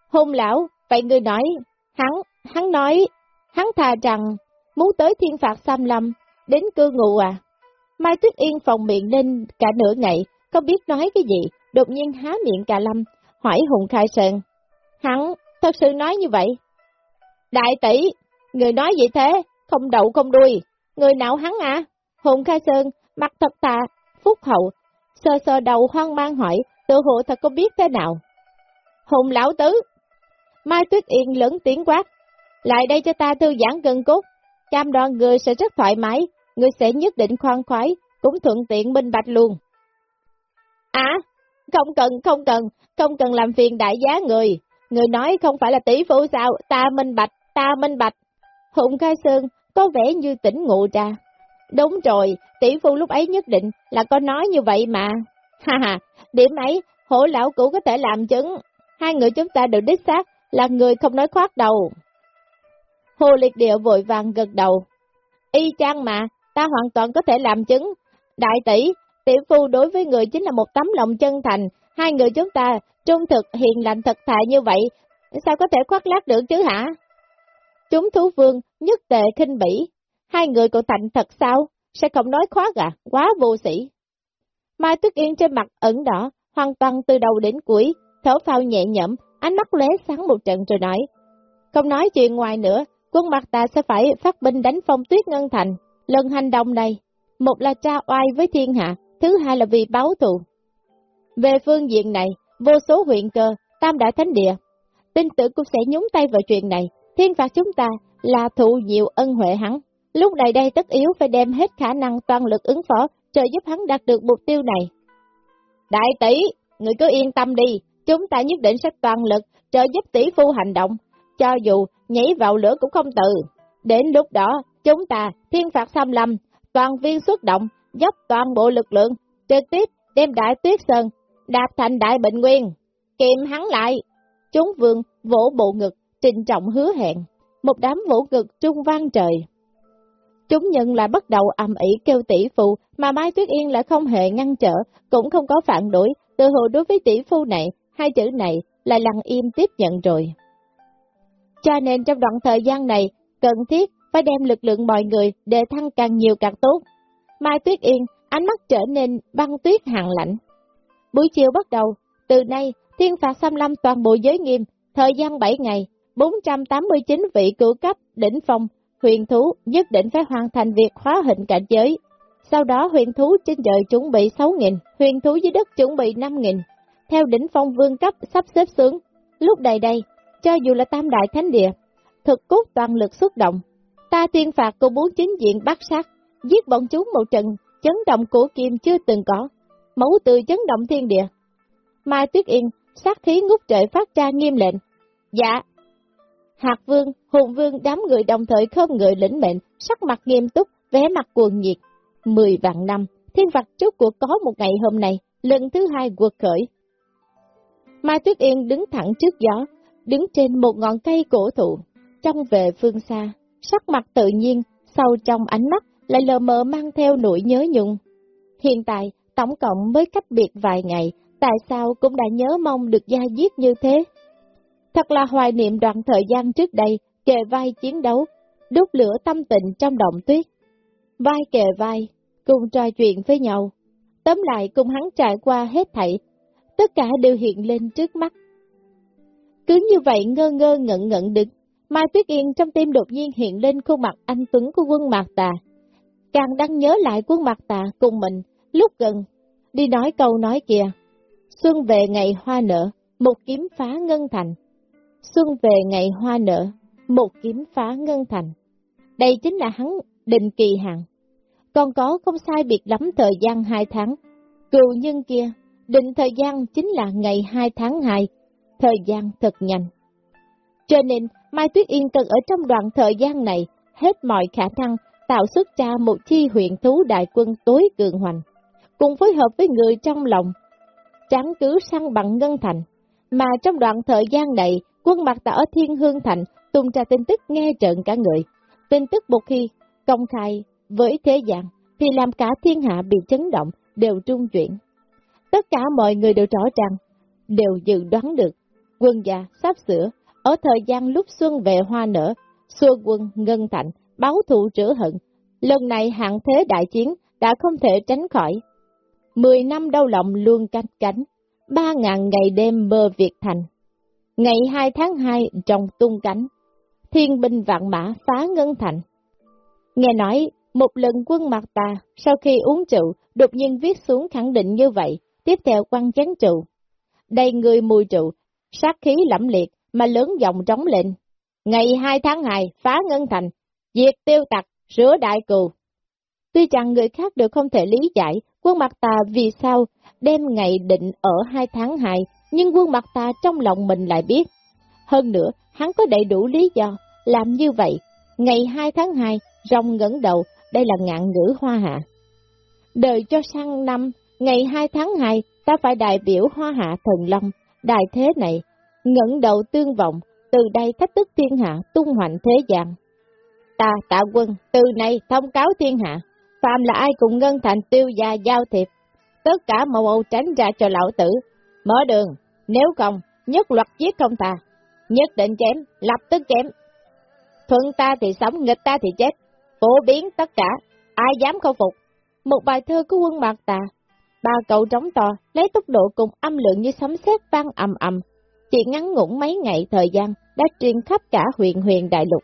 Hôn lão, vậy ngươi nói, hắn, hắn nói, hắn thà rằng, muốn tới thiên phạt xăm lâm, đến cư ngụ à. Mai Tuyết Yên phòng miệng lên cả nửa ngày, không biết nói cái gì, đột nhiên há miệng cả lâm, hỏi Hùng Khai Sơn. Hắn thật sự nói như vậy. Đại tỷ, người nói vậy thế? Không đậu không đuôi. Người nào hắn à? Hùng Khai Sơn, mặt thật tà, phúc hậu, sơ sơ đầu hoang mang hỏi, tự hộ thật có biết thế nào. Hùng lão tứ, Mai Tuyết Yên lớn tiếng quát, lại đây cho ta thư giãn gần cốt, cam đoan người sẽ rất thoải mái, người sẽ nhất định khoan khoái, cũng thuận tiện minh bạch luôn. À, không cần, không cần, không cần làm phiền đại giá người, Người nói không phải là tỷ phu sao, ta minh bạch, ta minh bạch. Hùng Khai Sơn có vẻ như tỉnh ngộ ra. Đúng rồi, tỷ phu lúc ấy nhất định là có nói như vậy mà. Ha ha, điểm ấy, hổ lão cũ có thể làm chứng. Hai người chúng ta đều đích xác là người không nói khoát đầu. Hồ liệt địa vội vàng gật đầu. Y chang mà, ta hoàn toàn có thể làm chứng. Đại tỷ, tỷ phu đối với người chính là một tấm lòng chân thành, hai người chúng ta trung thực hiền lành thật thà như vậy, sao có thể khoác lác được chứ hả? Chúng thú vương nhất tệ khinh bỉ, hai người còn thành thật sao? Sẽ không nói khoác à, quá vô sĩ. Mai Tuyết Yên trên mặt ẩn đỏ, hoàn toàn từ đầu đến cuối, thở phao nhẹ nhõm ánh mắt lóe sáng một trận rồi nói. Không nói chuyện ngoài nữa, quân mặt ta sẽ phải phát binh đánh phong tuyết ngân thành. Lần hành động này, một là tra oai với thiên hạ, thứ hai là vì báo thù. Về phương diện này, vô số huyện cơ, tam đại thánh địa, tin tưởng cũng sẽ nhúng tay vào chuyện này. Thiên phạt chúng ta là thụ nhiều ân huệ hắn. Lúc này đây tất yếu phải đem hết khả năng toàn lực ứng phó, trợ giúp hắn đạt được mục tiêu này. Đại tỷ, người cứ yên tâm đi, chúng ta nhất định sẽ toàn lực trợ giúp tỷ phu hành động, cho dù nhảy vào lửa cũng không từ. Đến lúc đó, chúng ta thiên phạt xâm lâm, toàn viên xuất động, dốc toàn bộ lực lượng, trực tiếp đem đại tuyết sơn, đạp thành đại bệnh nguyên, kiềm hắn lại. Chúng vương vỗ bộ ngực, trình trọng hứa hẹn, một đám vỗ ngực trung vang trời. Chúng nhân lại bắt đầu ầm ỉ kêu tỷ phụ, mà Mai Tuyết Yên lại không hề ngăn trở, cũng không có phản đối, từ hồ đối với tỷ phu này, hai chữ này là lặng im tiếp nhận rồi. Cho nên trong đoạn thời gian này, cần thiết phải đem lực lượng mọi người để thăng càng nhiều càng tốt. Mai Tuyết Yên, ánh mắt trở nên băng tuyết hàng lạnh. Buổi chiều bắt đầu, từ nay, thiên phạt xâm lâm toàn bộ giới nghiêm, thời gian 7 ngày, 489 vị cửu cấp, đỉnh phong, huyền thú nhất định phải hoàn thành việc hóa hình cảnh giới. Sau đó huyền thú trên trời chuẩn bị 6.000, huyền thú dưới đất chuẩn bị 5.000. Theo đỉnh phong vương cấp sắp xếp xuống, lúc này đây, cho dù là tam đại thánh địa, thực cốt toàn lực xuất động, ta tiên phạt cô muốn chính diện bắt sát, giết bọn chúng một trận, chấn động cổ kim chưa từng có, mẫu từ chấn động thiên địa. Mai Tuyết Yên, sát khí ngút trời phát ra nghiêm lệnh. Dạ. Hạc Vương, Hùng Vương đám người đồng thời không người lĩnh mệnh, sắc mặt nghiêm túc, vé mặt cuồng nhiệt. Mười vạn năm, thiên vật chốt cuộc có một ngày hôm nay, lần thứ hai quật khởi. Mai Tuyết Yên đứng thẳng trước gió, đứng trên một ngọn cây cổ thụ, trong về phương xa, sắc mặt tự nhiên, sâu trong ánh mắt lại lờ mờ mang theo nỗi nhớ nhung. Hiện tại, tổng cộng mới cách biệt vài ngày, tại sao cũng đã nhớ mong được gia giết như thế? Thật là hoài niệm đoạn thời gian trước đây, kề vai chiến đấu, đốt lửa tâm tình trong động tuyết. Vai kề vai, cùng trò chuyện với nhau, tóm lại cùng hắn trải qua hết thảy, tất cả đều hiện lên trước mắt. Cứ như vậy ngơ ngơ ngẩn ngẩn đứng, Mai Tuyết Yên trong tim đột nhiên hiện lên khuôn mặt anh Tuấn của quân Mạc Tà. Càng đang nhớ lại quân Mạc Tà cùng mình, lúc gần, đi nói câu nói kia. Xuân về ngày hoa nở, một kiếm phá ngân thành. Xuân về ngày hoa nở, một kiếm phá ngân thành. Đây chính là hắn định kỳ hạn. Còn có không sai biệt lắm thời gian hai tháng. Cựu nhân kia, định thời gian chính là ngày 2 tháng 2, thời gian thật nhanh. Cho nên, Mai Tuyết Yên cần ở trong đoạn thời gian này, hết mọi khả năng tạo xuất ra một chi huyện thú đại quân tối cường hoành, cùng phối hợp với người trong lòng, chẳng cứ săn bằng Ngân Thành. Mà trong đoạn thời gian này, quân mặt ta ở Thiên Hương Thành tung ra tin tức nghe trợn cả người. Tin tức một khi công khai với thế gian, thì làm cả thiên hạ bị chấn động, đều trung chuyển. Tất cả mọi người đều rõ ràng, đều dự đoán được, quân già sắp sửa, ở thời gian lúc xuân về hoa nở, xua quân ngân thành, báo thù rửa hận. Lần này hạng thế đại chiến đã không thể tránh khỏi. Mười năm đau lòng luôn canh cánh, ba ngàn ngày đêm mơ Việt Thành. Ngày 2 tháng 2 trong tung cánh, thiên binh vạn mã phá ngân thành. Nghe nói, một lần quân mặt ta, sau khi uống rượu, đột nhiên viết xuống khẳng định như vậy, tiếp theo quăng chén trụ. Đầy người mùi trụ, sát khí lẫm liệt mà lớn giọng trống lên. Ngày 2 tháng 2, phá ngân thành, diệt tiêu tặc, rửa đại cừu, Tuy rằng người khác đều không thể lý giải quân mặt ta vì sao đem ngày định ở 2 tháng 2, nhưng quân mặt ta trong lòng mình lại biết. Hơn nữa, hắn có đầy đủ lý do làm như vậy. Ngày 2 tháng 2, rồng ngẩng đầu, đây là ngạn ngữ hoa hạ. Đợi cho sang năm, ngày 2 tháng 2, ta phải đại biểu hoa hạ thần long, đại thế này, ngẩng đầu tương vọng, từ đây thách thức thiên hạ, tung hoành thế gian. Ta, tạ quân, từ nay thông cáo thiên hạ, phàm là ai cùng ngân thành tiêu gia giao thiệp, tất cả màu âu tránh ra cho lão tử, mở đường, nếu không, nhất luật giết không ta, nhất định chém, lập tức chém. Thuận ta thì sống, nghịch ta thì chết, phổ biến tất cả, ai dám không phục. Một bài thơ của quân mạc tà, ba cậu trống to, lấy tốc độ cùng âm lượng như sấm sét vang ầm ầm, chỉ ngắn ngủn mấy ngày thời gian đã truyền khắp cả huyện huyền đại lục.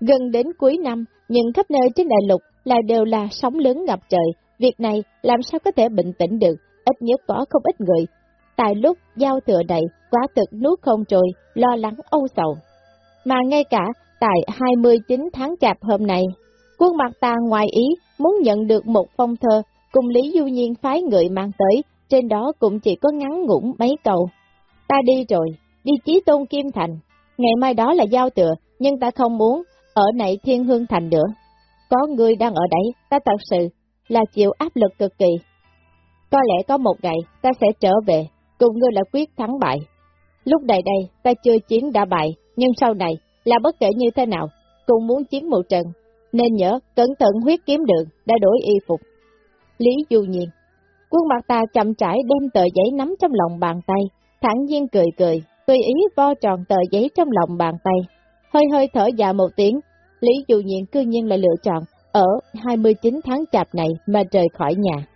Gần đến cuối năm, nhưng khắp nơi trên đại lục là đều là sóng lớn ngập trời, việc này làm sao có thể bình tĩnh được, ít nhất có không ít người. Tại lúc giao thừa này, quá thực nuốt không trôi, lo lắng âu sầu. Mà ngay cả tại 29 tháng chạp hôm nay, quân mặt ta ngoài ý muốn nhận được một phong thơ cùng Lý Du Nhiên phái người mang tới, trên đó cũng chỉ có ngắn ngủn mấy câu. Ta đi rồi, đi chí tôn Kim Thành, ngày mai đó là giao thừa, nhưng ta không muốn ở nảy thiên hương thành nữa. Có người đang ở đấy, ta thật sự là chịu áp lực cực kỳ. Có lẽ có một ngày ta sẽ trở về, cùng ngươi là quyết thắng bại. Lúc này đây, ta chưa chiến đã bại, nhưng sau này, là bất kể như thế nào, cũng muốn chiến một trận, nên nhớ, cẩn thận huyết kiếm đường, đã đổi y phục. Lý Du Nhiên Quân mặt ta chậm trải đem tờ giấy nắm trong lòng bàn tay, thẳng nhiên cười cười, tùy ý vo tròn tờ giấy trong lòng bàn tay. Hơi hơi thở dạ một tiếng, Lý Du Nhiên cư nhiên là lựa chọn, ở 29 tháng chạp này mà rời khỏi nhà.